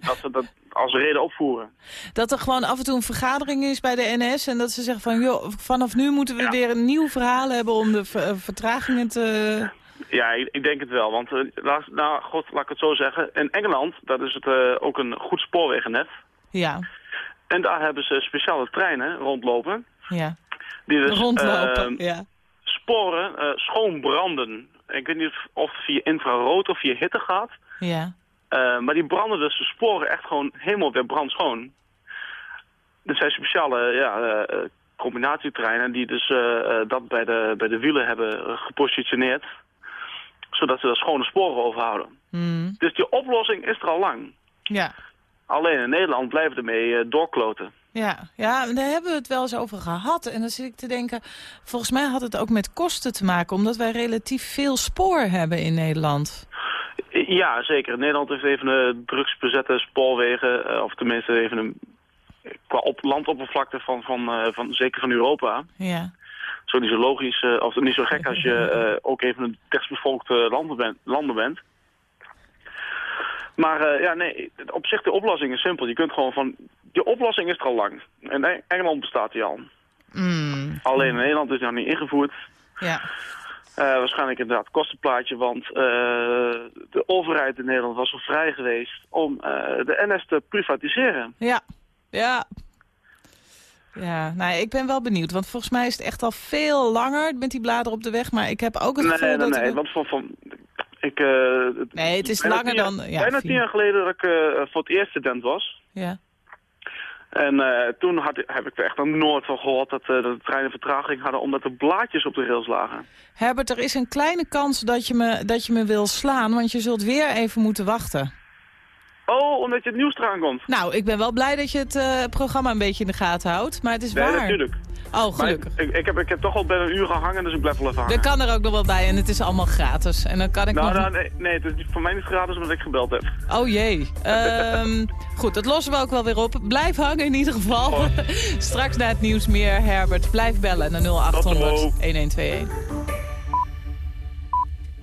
[SPEAKER 10] dat, ze dat als reden opvoeren.
[SPEAKER 3] Dat er gewoon af en toe een vergadering is bij de NS... en dat ze zeggen van, joh, vanaf nu moeten we weer een nieuw verhaal hebben... om de ver- eh, vertragingen te...
[SPEAKER 10] Ja, ik, ik denk het wel. Want, laat, nou, god, laat ik het zo zeggen. In Engeland, dat is het eh, ook een goed spoorwegennet.
[SPEAKER 3] Ja,
[SPEAKER 10] En daar hebben ze speciale treinen rondlopen.
[SPEAKER 3] ja.
[SPEAKER 10] Die dus
[SPEAKER 3] Rondlopen, ja.
[SPEAKER 10] sporen eh, schoonbranden. Ik weet niet of, het via infrarood of via hitte gaat.
[SPEAKER 3] Ja,
[SPEAKER 10] Eh, maar die branden dus de sporen echt gewoon helemaal weer brandschoon. Er zijn speciale ja, eh, eh, combinatietreinen die dus dat bij de, bij de wielen hebben gepositioneerd. Zodat ze er schone sporen overhouden.
[SPEAKER 3] Mm.
[SPEAKER 10] Dus die oplossing is er al lang.
[SPEAKER 3] ja.
[SPEAKER 10] Alleen in Nederland blijven we ermee doorkloten.
[SPEAKER 3] Ja, ja, daar hebben we het wel eens over gehad. En dan zit ik te denken, volgens mij had het ook met kosten te maken... omdat wij relatief veel spoor hebben in Nederland.
[SPEAKER 10] Ja, zeker. Nederland heeft even een drugsbezette spoorwegen, eh, of tenminste even een qua op landoppervlakte van, van, eh, van zeker van Europa.
[SPEAKER 3] Ja,
[SPEAKER 10] Zo niet zo logisch, eh, of niet zo gek als je eh, ook even een dichtstbevolkte landen bent. Landen bent. Maar eh, ja, nee, op zich de oplossing is simpel. Je kunt gewoon van, die oplossing is er al lang. In Eng- Engeland bestaat die al.
[SPEAKER 3] Mm.
[SPEAKER 10] Alleen in Nederland is die nog niet ingevoerd.
[SPEAKER 3] ja.
[SPEAKER 10] Eh, waarschijnlijk inderdaad kostenplaatje, want eh, de overheid in Nederland was zo vrij geweest om eh, de NS te privatiseren.
[SPEAKER 3] Ja, ja. Ja, nou, ik ben wel benieuwd, want volgens mij is het echt al veel langer met die bladeren op de weg. Maar ik heb ook het
[SPEAKER 10] Nee,
[SPEAKER 3] gevoel
[SPEAKER 10] nee,
[SPEAKER 3] dat...
[SPEAKER 10] nee,
[SPEAKER 3] er-
[SPEAKER 10] want van, van, ik,
[SPEAKER 3] Nee, het is langer dan- ja,
[SPEAKER 10] bijna tien jaar geleden dat ik voor het eerst student was.
[SPEAKER 3] Ja.
[SPEAKER 10] En eh, toen had, heb ik er echt nog nooit van gehoord dat, eh, dat de treinen vertraging hadden omdat er blaadjes op de rails lagen.
[SPEAKER 3] Herbert, er is een kleine kans dat je, me, dat je me wil slaan, want je zult weer even moeten wachten.
[SPEAKER 10] Oh, omdat je het nieuws eraan komt.
[SPEAKER 3] Nou, ik ben wel blij dat je het eh, programma een beetje in de gaten houdt, maar het is
[SPEAKER 10] Nee,
[SPEAKER 3] waar.
[SPEAKER 10] natuurlijk.
[SPEAKER 3] Oh, gelukkig.
[SPEAKER 10] ik, ik, heb, ik heb toch al bijna een uur gehangen, dus ik blijf wel even hangen.
[SPEAKER 3] Dat kan er ook nog wel bij en het is allemaal gratis. En dan kan ik
[SPEAKER 10] nou,
[SPEAKER 3] nog...
[SPEAKER 10] nou, nee, nee, het is voor mij niet gratis omdat ik gebeld heb.
[SPEAKER 3] Oh jee. Ehm, goed, dat lossen we ook wel weer op. Blijf hangen in ieder geval. Straks na het nieuws meer, Herbert. Blijf bellen naar 0800 1121.